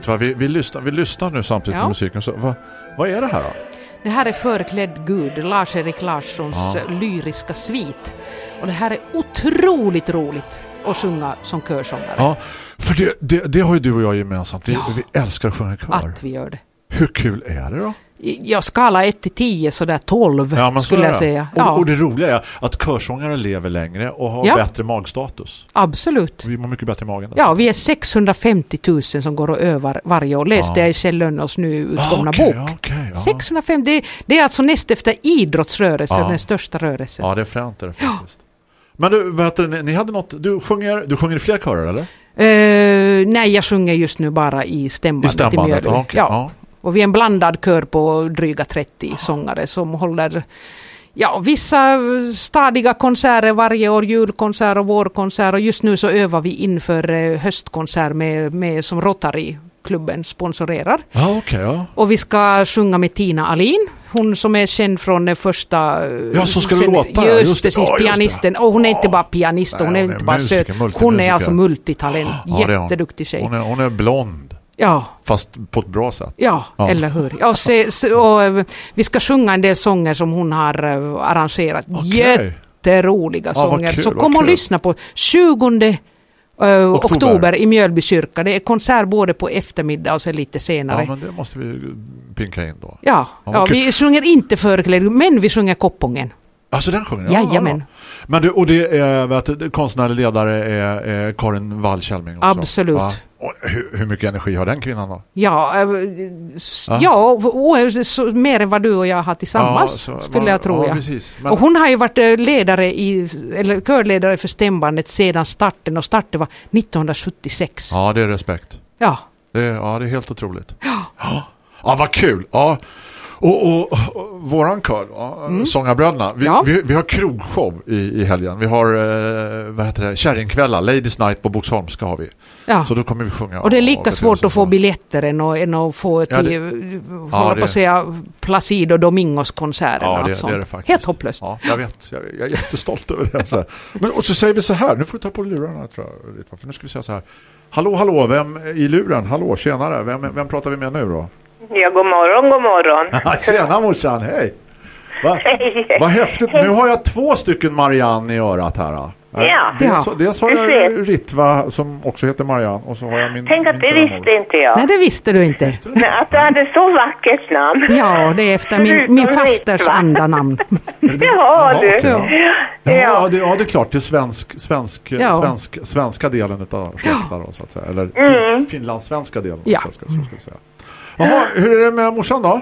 Du, Ritva, vi, vi, lyssnar, vi lyssnar nu samtidigt Ja. på musiken. Så, vad, vad är det här då? Det här är Förklädd Gud, Lars-Erik Larssons Ja. lyriska svit. Och det här är otroligt roligt. och sjunga som körsångare. Ja, för det, det, det har ju du och jag gemensamt. Vi, Ja. vi älskar att sjunga kör. Att vi gör det. Hur kul är det då? Jag skala 1 till 10 sådär 12 Ja, men skulle jag säga. Och, Ja, och det roliga är att körsångare lever längre och har Ja. bättre magstatus. absolut. Vi mår mycket bättre i magen. Ja, vi är 650 000 som går och övar varje år. Läste Ja. jag i Kjell Lönnås nu utkomna Ah, okej, bok. okej, ja. 650, det, det är alltså näst efter idrottsrörelsen, Ja. den största rörelsen. Ja, det är fränt det faktiskt. Men du, heter det, ni, hade något, du sjunger, du sjunger i fler körer eller? Eh, nej, jag sjunger just nu bara i I stämbandet i, stämbandet? Mjölby. Ja, okej. ja. Och vi är en blandad kör på dryga 30 sångare som håller Ja, vissa stadiga konserter varje år, julkonsert och vårkonsert och just nu så övar vi inför eh, höstkonsert med, med, som Rotary-klubben sponsorerar. Ja, okej, ja. Och vi ska sjunga med Tina Alin, hon som är känd från den första... eh, Ja, så ska det sen- låta, Just, just det. precis, det. pianisten. Och hon är inte bara pianist, Nej, hon är hon är inte bara musiker, söt. Hon är alltså multitalent. Det hon. Jätteduktig tjej. Hon är, hon är blond, Ja, fast på ett bra sätt. Ja, Ja. eller hur. Ja, se, se, och, eh, vi ska sjunga en del sånger som hon har eh, arrangerat. Okej. Jätteroliga Ja, sånger. kul, Så kom och lyssna på 20 eh, oktober. Oktober. i Mjölby kyrka. Det är konsert både på eftermiddag och sen lite senare. Ja, men det måste vi pinka in då. Ja, Ja, ja, vi sjunger inte förklädd, men vi sjunger Koppongen. Alltså den sjunger ni? Jajamän. Men du, och det är, vet, konstnärlig ledare är, är Karin Wall också? Absolut. Ja. Hur, hur mycket energi har den kvinnan då? Ja, eh, s- Ja. ja och, och, mer än vad du och jag har tillsammans, så- skulle jag tro. Ja, Ja. Men, Och hon har ju varit eh, ledare i, eller körledare för stämbandet sedan starten och starten var 1976. Ja. Ja, det är respekt. Det är, ja, det är helt otroligt. Ja, ja vad kul. Ja. Och, och, och våran kör, ja, Sångarbröderna, vi, Mm. Ja. vi, vi har krogshow i, i helgen. Vi har, eh, vad heter det, Kärringkvällar, Ladies Night på Boxholmska har vi. Ja. Så då kommer vi sjunga. Och det är lika Ja, svårt att få biljetter än att, än att få till, Ja, det- hålla Ja, på att säga Placido Domingos konserter och Ja, det, det är det faktiskt. Helt hopplöst. Ja, jag vet. Jag, jag är jättestolt över det. Så här. Men, och så säger vi så här. Nu får vi ta på lurarna, tror jag. För nu ska vi säga så här. Hallå, hallå. Vem i luren? Hallå, tjenare. Vem, vem pratar vi med nu då? Ja, god morgon, god morgon. Tjena morsan, hej. Va? Hej. Vad häftigt. Nu har jag två stycken Marianne i örat här. då. Ja. Dels, dels har Du jag. Ritva som också heter Marianne och så har jag min Tänk att min det visste inte jag. Nej, det visste du inte. Nej, Att du hade så vackert namn. Ja, det är efter min, min fasters andanamn. Det har du. ja. Ja, ja, Ja. det, ja, det är klart. Det är svensk, svensk, Ja. svensk, svenska delen av släkten då, så att säga. Eller Mm. fin, finlandssvenska delen. Ja. Så ska, så ska jag säga. Jaha, hur är det med morsan då?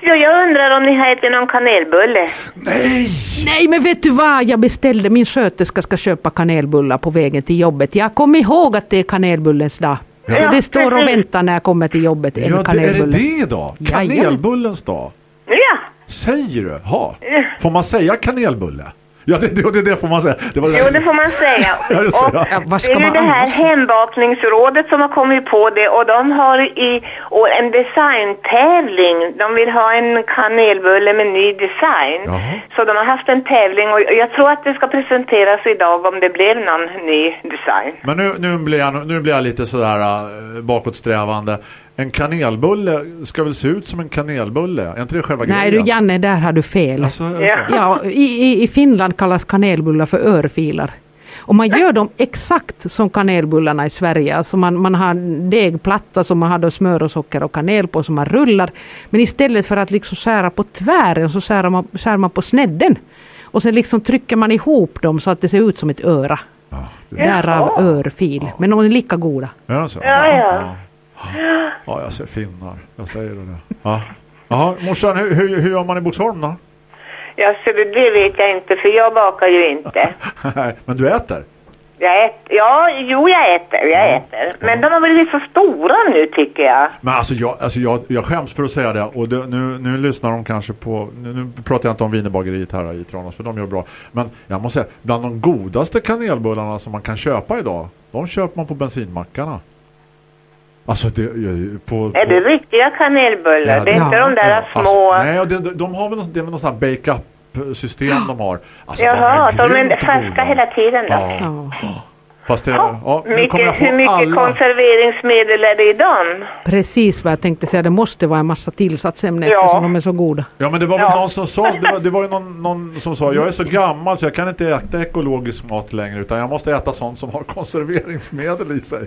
Ja, jag undrar om ni har ätit någon kanelbulle? Nej! Nej, men vet du vad? Jag beställde, min sköterska ska köpa kanelbullar på vägen till jobbet. Jag kom ihåg att det är kanelbullens dag. Så Ja, det står och väntar när jag kommer till jobbet. En Ja, det, är kanelbulle. det det idag? Jajamän. Kanelbullens dag? Ja. Säger du? Ha. Får man säga kanelbulle? Ja, det, det, det, det får man säga. Det var Jo, det får man säga. Ja, det, Och ja. Det är ju man det här hembakningsrådet som har kommit på det och de har i och en designtävling. De vill ha en kanelbulle med ny design. Jaha. Så de har haft en tävling och jag tror att det ska presenteras idag om det blev någon ny design. Men nu, nu, blir jag, nu blir jag lite sådär äh, bakåtsträvande. En kanelbulle ska väl se ut som en kanelbulle? Är inte det själva Nej du grejen? Janne, där har du fel. Alltså, alltså. Ja. Ja, i, i, Finland kallas kanelbullar för örfilar. Och man gör dem exakt som kanelbullarna i Sverige. Alltså man, man har en degplatta som man har då smör och socker och kanel på som man rullar. Men istället för att liksom skära på tvären så skär man, skär man på snedden. Och sen liksom trycker man ihop dem så att det ser ut som ett öra. Därav örfil. Men de är lika goda. Ja, så. Ja, ja. Ja, jag ser finnar. Jag säger det. Ja. Jaha, morsan, hur, hur, hur gör man i Botsholm då? Ja, så det, det vet jag inte för jag bakar ju inte. Men du äter? Jag äter, ja, jo jag äter, jag äter. Men de har blivit så stora nu tycker jag. Men alltså jag, alltså jag, jag skäms för att säga det och det, nu, nu lyssnar de kanske på, nu, nu pratar jag inte om Wienerbageriet här i Tranås för de gör bra. Men jag måste säga, bland de godaste kanelbullarna som man kan köpa idag, de köper man på bensinmackarna. Alltså det, på, på Är det riktiga kanelbullar? Ja, det är ja, inte de där Ja, små... Alltså, nej, det, de har väl någon, det är väl någon sån här bake-up system de har. Alltså, Jaha, de de grymt är färska goda. hela tiden då? Ja. Ja. Fast det, ja, mycket, hur mycket alla... konserveringsmedel är det i dem? Precis vad jag tänkte säga, det måste vara en massa tillsatsämnen Ja. eftersom de är så goda. Ja men det var väl Ja. någon som sa, det var, det var ju någon, någon som sa, jag är så gammal så jag kan inte äta ekologisk mat längre utan jag måste äta sånt som har konserveringsmedel i sig.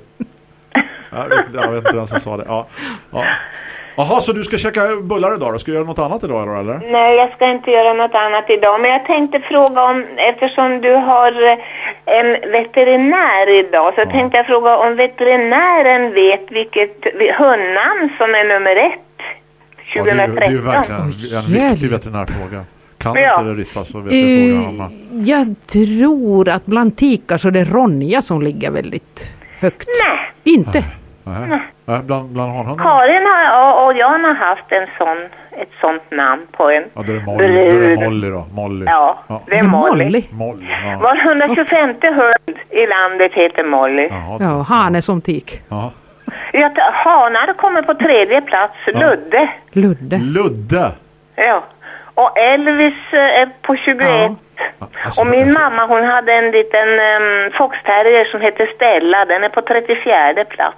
Jag vet, jag vet inte vem som sa det. Ja. Ja. Jaha, så du ska käka bullar idag då? Ska du göra något annat idag då, eller? Nej, jag ska inte göra något annat idag. Men jag tänkte fråga om, eftersom du har eh, en veterinär idag, så tänkte jag fråga om veterinären vet vilket hundnamn som är nummer ett Ja, det, är, ju- det är ju 2013. verkligen en viktig veterinärfråga. Kan Ja. inte det Ritva så vet jag Eh, frågan om. jag tror att bland tikar så är det Ronja som ligger väldigt högt. Nej, Inte? Nej. Nej, bland, bland hanhundarna? Karin har, och, och Jan har haft en sån, ett sånt namn på en Ja, det är Molly, då är det brud. Molly då. Molly. Ja, Ja. det är Molly. Molly, ja. Var 125 hund i landet heter Molly. Jaha, Ja, hane som tik. ja. Hanar kommer på tredje plats, Ludde. Ludde. Ludde! Ja. Och Elvis eh, är på 21. Ja. Alltså, Och min alltså, mamma hon hade en liten um, foxterrier som heter Stella. Den är på 34 plats.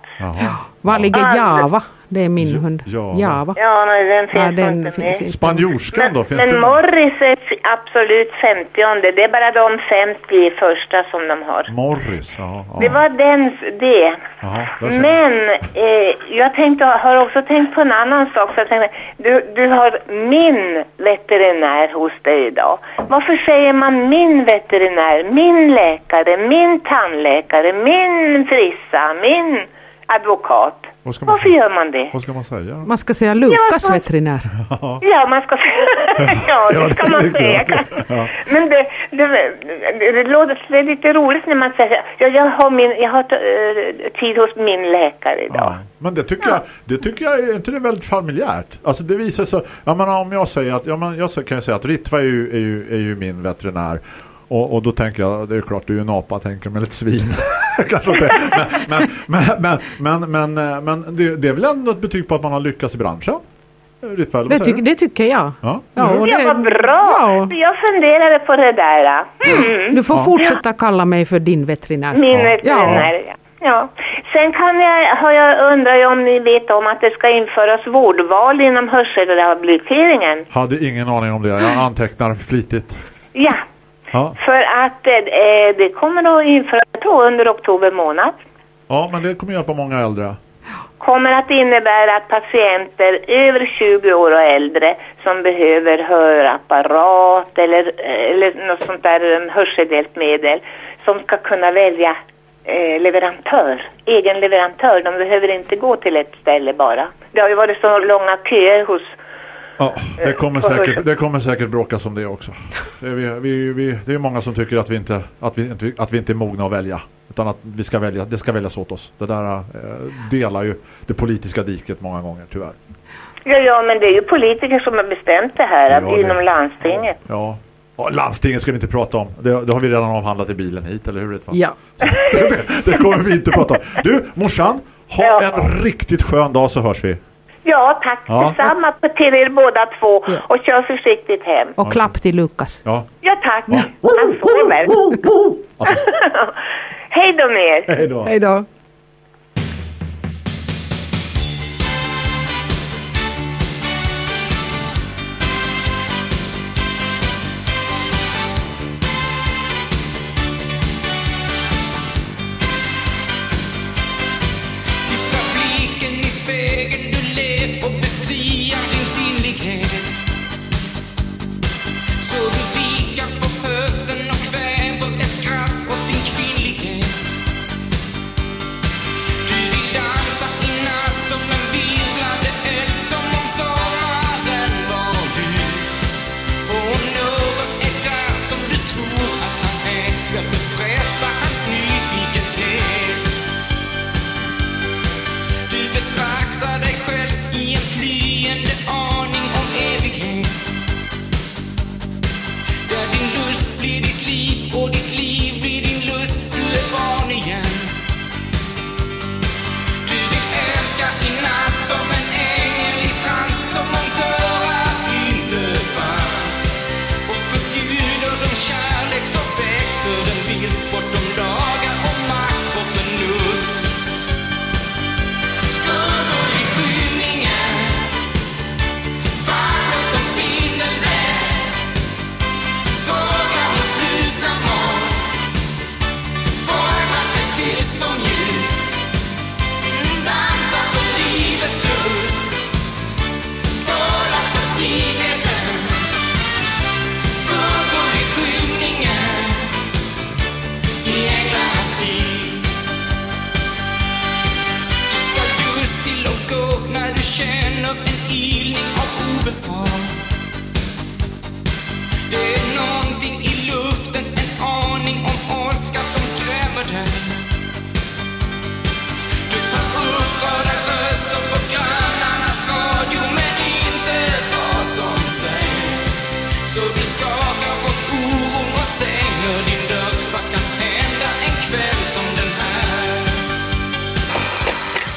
Var ligger Ja. Java? Det är min Ja, hund. Java. Java. Ja, nej, den finns Ja, den inte finns med. inte. Spanjorskan då? Men, Finns men det? Morris är absolut 50 Det är bara de 50 första som de har. Morris, ja. ja. Det var den, det. Man. Men eh, jag tänkte, har också tänkt på en annan sak. Så jag tänkte, du, du har min veterinär hos dig idag. Varför säger man min veterinär, min läkare, min tandläkare, min frissa, min advokat? Vad ska man Varför säga? gör man det? Vad ska man säga? Man ska säga Lukas Ja, veterinär. Ja, man ska Ja, Ja, det ska man säga. Ja. Men det, det, det, det låter lite roligt när man säger ja, jag har, min, jag har eh, tid hos min läkare idag. Ja. Men det tycker jag, det tycker jag är inte det väldigt familjärt. Alltså det visar sig, jag menar om jag säger att, ja men jag kan ju säga att Ritva är ju, är ju, är ju min veterinär. Och, och då tänker jag, det är klart du är ju en apa, tänker men ett svin. Kanske inte. Men, men, men, men, men, men, men det, det är väl ändå ett betyg på att man har lyckats i branschen? Vad Det, tycker- det tycker jag. Ja. och Ja, det- vad bra! Ja, Jag funderade på det där. Mm. du får Ja. fortsätta kalla mig för din veterinär. Min Ja. veterinär, ja. ja. Sen kan jag, har jag undrar jag om ni vet om att det ska införas vårdval inom hörselrehabiliteringen. Hade ingen aning om det. Jag antecknar flitigt. Ja, Ja, för att eh, det kommer att införas då under oktober månad. ja men det kommer hjälpa många äldre. kommer att innebära att patienter över 20 år och äldre som behöver hörapparat eller, eller något sånt där hörselhjälpmedel som ska kunna välja eh, leverantör, egen leverantör. De behöver inte gå till ett ställe bara. Det har ju varit så långa köer hos Ja, det kommer, säkert, det kommer säkert bråkas om det också. Det är, vi, vi, vi, det är många som tycker att vi, inte, att, vi, inte- att vi inte är mogna att välja. Utan att vi ska välja, det ska väljas åt oss. Det där eh, delar ju det politiska diket många gånger, tyvärr. Ja, ja, men det är ju politiker som har bestämt det här Ja, det- inom landstinget. Ja. Landstinget ska vi inte prata om. Det, det har vi redan avhandlat i bilen hit, eller hur? Ja. det, det kommer vi inte prata om. Du, morsan, ha Ja. en riktigt skön dag så hörs vi. Ja, tack Ja. detsamma på- till er båda två Ja. och kör försiktigt hem. Och klapp till Lukas. Ja. Ja, tack. Ja. Han sover. Hej då med er. hej då.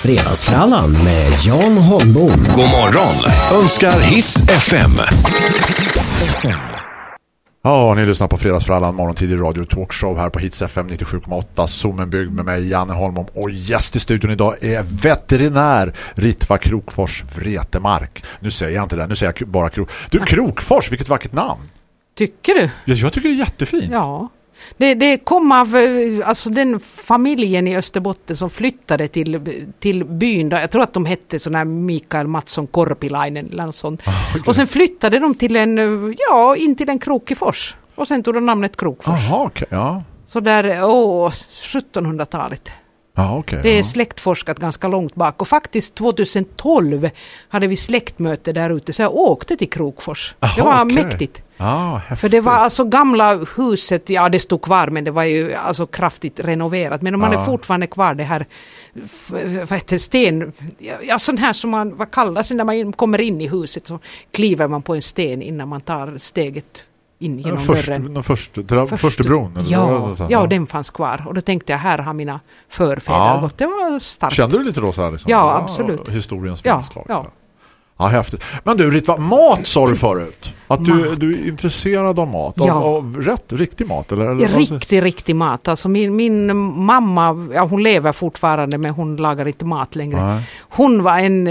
Fredagsfrallan med Jan Holmbom. God morgon önskar Hits FM. Hits FM. Ja, ni lyssnar på Fredagsfrallan, morgontidig radio talkshow här på Hits FM 97,8. Zoomenbygd med mig, Janne Holmom. Och gäst i studion idag är veterinär Ritva Krokfors Vretemark. Nu säger jag inte det, nu säger jag bara Krok. Du, Krokfors, vilket vackert namn. Tycker du? Ja, jag tycker det är jättefint. Ja. Det, det kom av eh, alltså den familjen i Österbotten som flyttade till, till byn. Då, jag tror att de hette sån här Mikael Mattsson Korpilainen eller något sånt. Ah, okej. Och sen flyttade de till en, eh, ja, in till en Krokefors. Och sen tog de namnet Krokfors. Jaha, okej. Ja, Så där, åh, 1700-talet. ja okej. Det är ja. släktforskat ganska långt bak. Och faktiskt 2012 hade vi släktmöte där ute så jag åkte till Krokfors. det Aha, var okej. mäktigt. Ja, häftigt. För det var alltså gamla huset, ja det stod kvar men det var ju alltså kraftigt renoverat. Men de hade Ja. fortfarande kvar det här, vad heter sten, ja sån här som man, vad kallas det när man kommer in i huset så kliver man på en sten innan man tar steget in genom Först, dörren. den första, den första bron? eller? Ja, Så- ja, den fanns kvar. Och då tänkte jag, här har mina förfäder Ja. gått. Det var starkt. Kände du lite då så här? Liksom? Ja, absolut. Historiens Ja, ja. Ja, häftigt. Men du, Ritva, mat sa du förut. Att du, Mat. du är intresserad av mat. Av, Ja. av rätt, riktig mat? Eller, eller Riktig, riktig mat. Alltså min, min mamma, ja, hon lever fortfarande men hon lagar inte mat längre. Nej. Hon var en,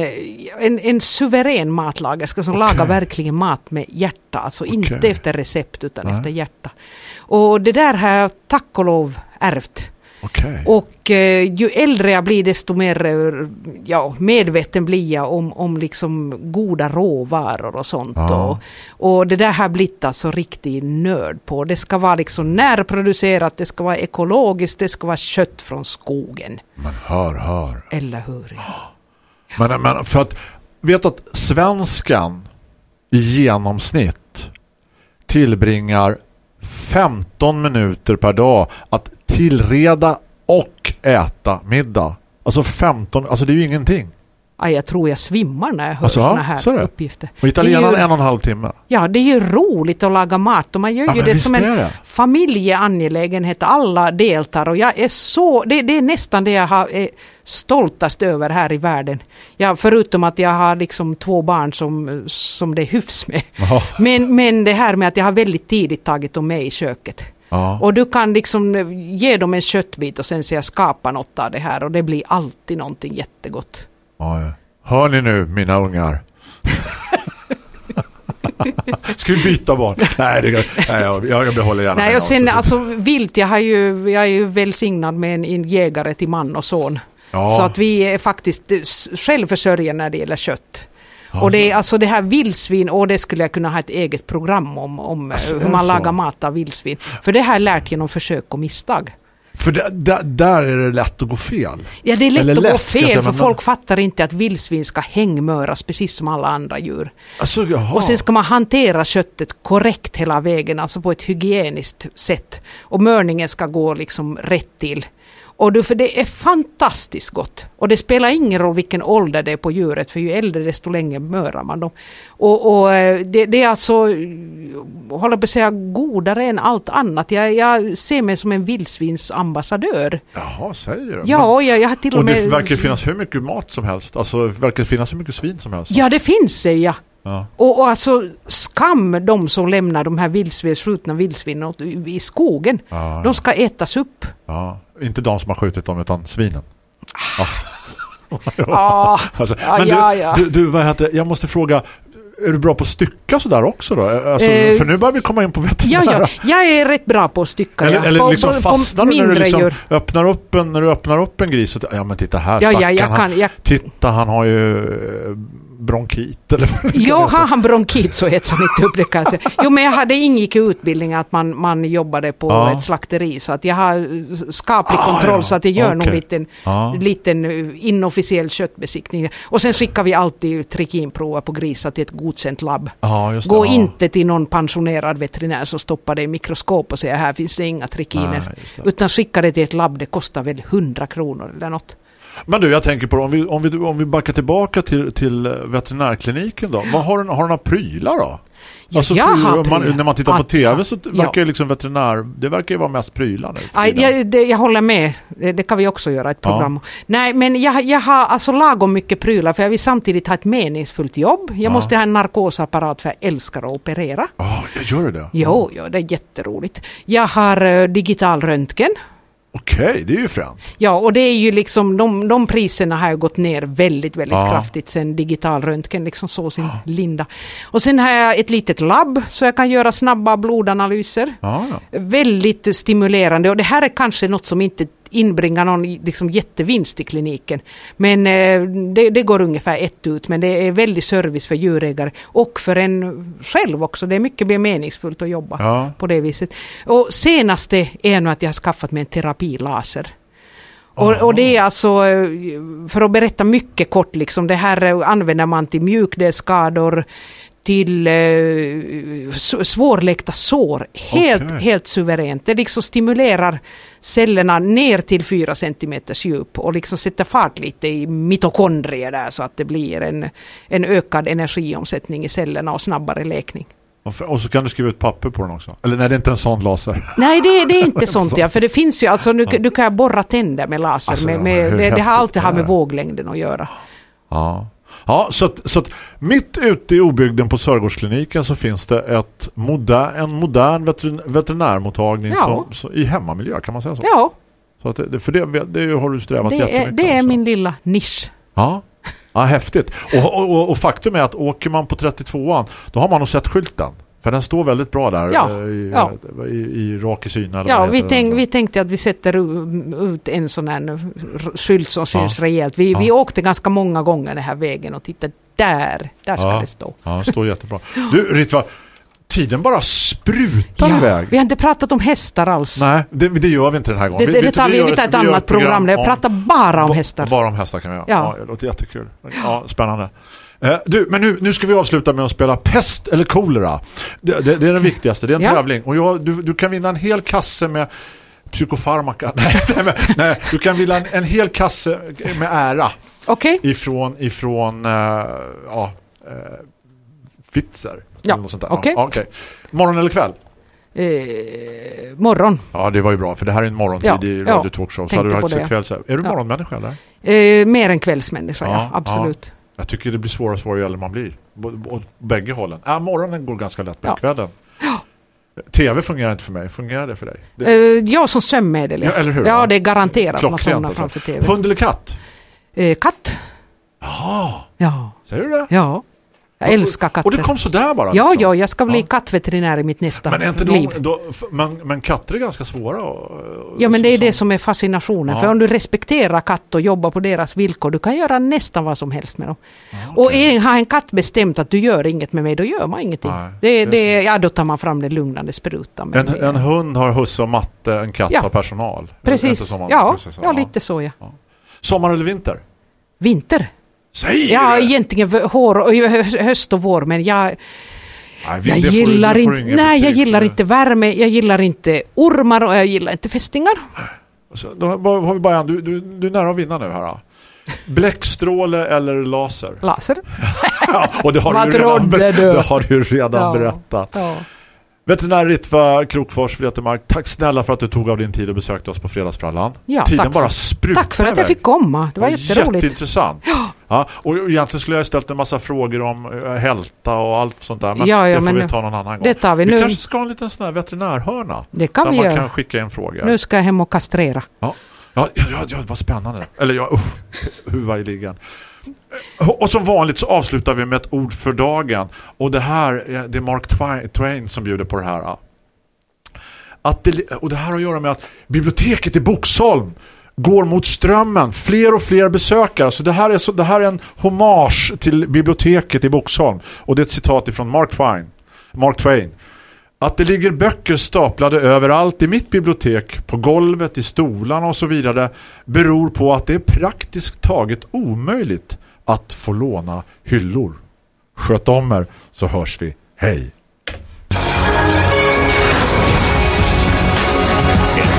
en, en suverän matlagerska som Okej. lagar verkligen mat med hjärta. Alltså inte Okej. efter recept utan Nej. efter hjärta. Och det där har jag tack och lov ärvt. Okej. Och eh, ju äldre jag blir desto mer eh, ja, medveten blir jag om, om liksom goda råvaror och sånt. Ja. Och, och det där har blivit alltså riktig nörd på. Det ska vara liksom närproducerat, det ska vara ekologiskt, det ska vara kött från skogen. Men hör, hör. Eller hur? Men, men för att vet att svenskan i genomsnitt tillbringar 15 minuter per dag att tillreda och äta middag. Alltså 15, alltså det är ju ingenting. Ja, jag tror jag svimmar när jag hör Alltså, såna här så uppgifter. Och italienarna Det är ju- en och en halv timme. Ja, det är ju roligt att laga mat och man gör Ja, ju det som en det. familjeangelägenhet. Alla deltar och jag är så, det, det är nästan det jag har, är stoltast över här i världen. Ja, förutom att jag har liksom två barn som, som det är hyfs med. Men, men det här med att jag har väldigt tidigt tagit dem med i köket. Ja. Och du kan liksom ge dem en köttbit och sen säga skapa något av det här och det blir alltid någonting jättegott. Ja, ja. Hör ni nu, mina ungar? Ska vi byta barn? Nej, det, nej jag, jag behåller gärna Nej, och sen också. alltså vilt, jag, har ju, jag är ju välsignad med en, en jägare till man och son. Ja. Så att vi är faktiskt eh, självförsörjande när det gäller kött. Ja, och det är alltså det här vildsvin, och det skulle jag kunna ha ett eget program om, om eh, Alltså, är hur man lagar mat av vildsvin. För det har jag lärt genom försök och misstag. För det, där, där är det lätt att gå fel. Ja, det är lätt Eller att lätt, gå fel säga, för men- folk fattar inte att vildsvin ska hängmöras precis som alla andra djur. Alltså. Och sen ska man hantera köttet korrekt hela vägen, alltså på ett hygieniskt sätt. Och mörningen ska gå liksom rätt till. Och du, för det är fantastiskt gott. Och det spelar ingen roll vilken ålder det är på djuret, för ju äldre desto längre mörar man dem. Och, och eh, det, det är alltså, håller på att säga, godare än allt annat. Jag, jag ser mig som en vildsvinsambassadör. Jaha, säger du? Ja, och jag, jag har till och, och med... det verkar finnas hur mycket mat som helst. Alltså, verkar finnas hur mycket svin som helst. Ja, det finns det, ja. Ja. Och, och alltså skam de som lämnar de här vildsvin, skjutna vildsvinen i skogen. Ja, De ska ätas upp. ja. Inte de som har skjutit dem, utan svinen. Ja. Ja, Alltså, Ja, men du, ja, ja. Du, du, vad heter, jag måste fråga, är du bra på att stycka sådär också då? Alltså, Eh, för nu börjar vi komma in på ja, veterinära. ja, jag är rätt bra på att stycka. Eller, ja. eller liksom på, fastnar på du när du liksom djur. öppnar upp en, när du öppnar upp en gris och ja men titta här Ja, ja, jag han, kan, jag, titta han har ju eh, bronkit eller vad Ja, har han bronkit så hetsar han inte upp det kan jag säga. Jo, men jag hade ingick i utbildning att man, man jobbade på Ja. ett slakteri så att jag har eh, skaplig Ah, kontroll ja. så att jag gör någon Okej. liten, Ja. liten eh, inofficiell köttbesiktning. Och sen skickar vi alltid trikinprover på grisar till ett godkänt labb. Det. Gå ja. inte till någon pensionerad veterinär som stoppar det i mikroskop och säger här finns det inga trikiner. Utan skicka det till ett labb, det kostar väl 100 kronor eller något. Men du, jag tänker på om vi, om vi, om vi backar tillbaka till, till veterinärkliniken då. Vad har, den, har den några prylar då? Ja, Alltså, jag för- man, när man tittar på Ja, tv så ja. verkar ju liksom veterinär, det verkar ju vara mest prylar nu. tiden. jag, det, jag håller med, det, det kan vi också göra ett Ja. program. Nej, men jag, jag har alltså lagom mycket prylar för jag vill samtidigt ha ett meningsfullt jobb. Jag Ja. måste ha en narkosapparat för jag älskar att operera. Ja, jag gör det. Jo, jo, det är jätteroligt. Jag har uh, digital röntgen. Okej, det är ju fränt. Ja, och det är ju liksom, de, de priserna har ju gått ner väldigt, väldigt Ja. kraftigt sen digital röntgen liksom så sin linda. Och sen har jag ett litet labb så jag kan göra snabba blodanalyser. Ja. Väldigt stimulerande och det här är kanske något som inte inbringar någon liksom jättevinst i kliniken. Men eh, det, det går ungefär ett ut men det är väldigt service för djurägare och för en själv också. Det är mycket mer meningsfullt att jobba Ja. på det viset. Och senaste är nu att jag har skaffat mig en terapilaser. Och, och det är alltså, eh, för att berätta mycket kort, liksom, det här eh, använder man till mjukdelsskador, till eh, svårläkta sår. Helt, Okej. helt suveränt. Det liksom stimulerar cellerna ner till 4 cm djup och liksom sätter fart lite i mitokondrier där så att det blir en, en ökad energiomsättning i cellerna och snabbare läkning. Och, så kan du skriva ut papper på den också. Eller nej, det är inte en sån laser. Nej, det, det är inte sånt ja, för det finns ju alltså, nu, du kan borra tänder med laser, Alltså, med, med, det, det har alltid har med våglängden att göra. Ja. Ja, så att, så att mitt ute i obygden på Sörgårdskliniken så finns det ett moder, en modern veterinär, veterinärmottagning Ja. som, så, i hemmamiljö, kan man säga så? Ja, så att det, för det, det har du strävat det är, jättemycket det är också. min lilla nisch. Ja. ja, häftigt. Och, och, och, och faktum är att åker man på 32an då har man nog sett skylten. För den står väldigt bra där Ja, eh, i, ja. i, i rak i syn. Ja, vi, tänk, det? vi tänkte att vi sätter ut en sån här skylt som syns Ja. rejält. Vi, vi Ja. åkte ganska många gånger den här vägen och tittade där, där ska Ja. det stå. Ja, det står jättebra. Du, Ritva, tiden bara sprutar Ja, iväg. vi har inte pratat om hästar alls. Nej, det, det gör vi inte den här gången. Det, det, det tar vi, gör vi tar ett vi annat program där jag pratar bara om hästar. Bara om hästar kan vi göra. Ja. Ja. det låter jättekul. Ja, spännande. Eh, du, men nu, nu ska vi avsluta med att spela pest eller kolera. Det, det, det är den viktigaste, det är en Ja. tävling. Och jag, du, du kan vinna en hel kasse med psykofarmaka. Nej, nej, nej, du kan vinna en, en hel kasse med ära Okej? ifrån, ifrån uh, ja, uh, Fitzer. Ja, okej. Ja, okej. Morgon eller kväll? Eh, morgon. Ja, det var ju bra, för det här är en morgontid Ja, i ja. Radio Talkshow. Så hade du det. kväll så här. Är du Ja. morgonmänniska eller? Eh, mer än kvällsmänniska, ja. Ja, Absolut. Jag tycker det blir svårare och svårare ju äldre man blir. B- Åt bägge hållen. Ja, morgonen går ganska lätt, men Ja. kvällen. TV fungerar inte för mig. Fungerar det för dig? Det, Eh, jag som sömnmedel, Ja, eller hur? Ja, det är garanterat klockrent alltså. framför TV. Hund eller katt? Eh, katt. Jaha, Ja. säger du det? Ja. Jag älskar katter. Och det kom så där bara? Ja, liksom. ja, jag ska bli Ja. kattveterinär i mitt nästa Men inte liv. då, men, men katter är ganska svåra. Och, Ja, men det är som- det som är fascinationen. Ja. För om du respekterar katt och jobbar på deras villkor, du kan göra nästan vad som helst med dem. Och är, har en katt bestämt att du gör inget med mig, då gör man ingenting. Nej, det, det det, ja, då tar man fram den lugnande sprutan. En, det- en hund har husse och matte, en katt Ja. har personal. Precis. man- Ja, precis ja, lite så ja. Sommar eller vinter? Vinter. Säg Ja, egentligen hår, och hö- höst och vår, men jag, Nej, jag gillar får inte, nej, jag gillar inte värme, jag gillar inte ormar och jag gillar inte fästingar. Så, då har vi bara. Du, du, du är nära att vinna nu här. då. Bläckstråle eller laser? Laser. Ja, och det har, du redan, det har du redan Ja. berättat. Ja. Veterinär Ritva Krokfors Vetemark, tack snälla för att du tog av din tid och besökte oss på Fredagsfrallan. Ja, Tiden bara sprutar Tack för att jag iväg. fick komma, det var jätteroligt. Jätteintressant. Ja, och egentligen skulle jag ställt en massa frågor om uh, hälta och allt sånt där. Men Ja, ja, det får men vi ta någon annan gång. det tar vi vi nu. kanske ska ha en liten sån här veterinärhörna. Det kan där vi man göra. kan skicka in frågor. Nu ska jag hem och kastrera. Ja, ja, ja, ja vad spännande. Eller ja, usch, huvudligen. Och som vanligt så avslutar vi med ett ord för dagen. Och det här, är- det är Mark Twain, Twain som bjuder på det här. Att det, och det här har att göra med att biblioteket i Boxholm går mot strömmen. Fler och fler besökare. Så det här är, så, det här är en hommage till biblioteket i Boxholm. Och det är ett citat ifrån Mark Twain. Mark Twain. Att det ligger böcker staplade överallt i mitt bibliotek, på golvet, i stolarna och så vidare beror på att det är praktiskt taget omöjligt att få låna hyllor. Sköt om er så hörs vi. Hej!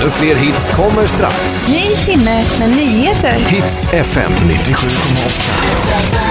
Ännu fler hits kommer strax. Ny timme med nyheter. Hits FM 97,8.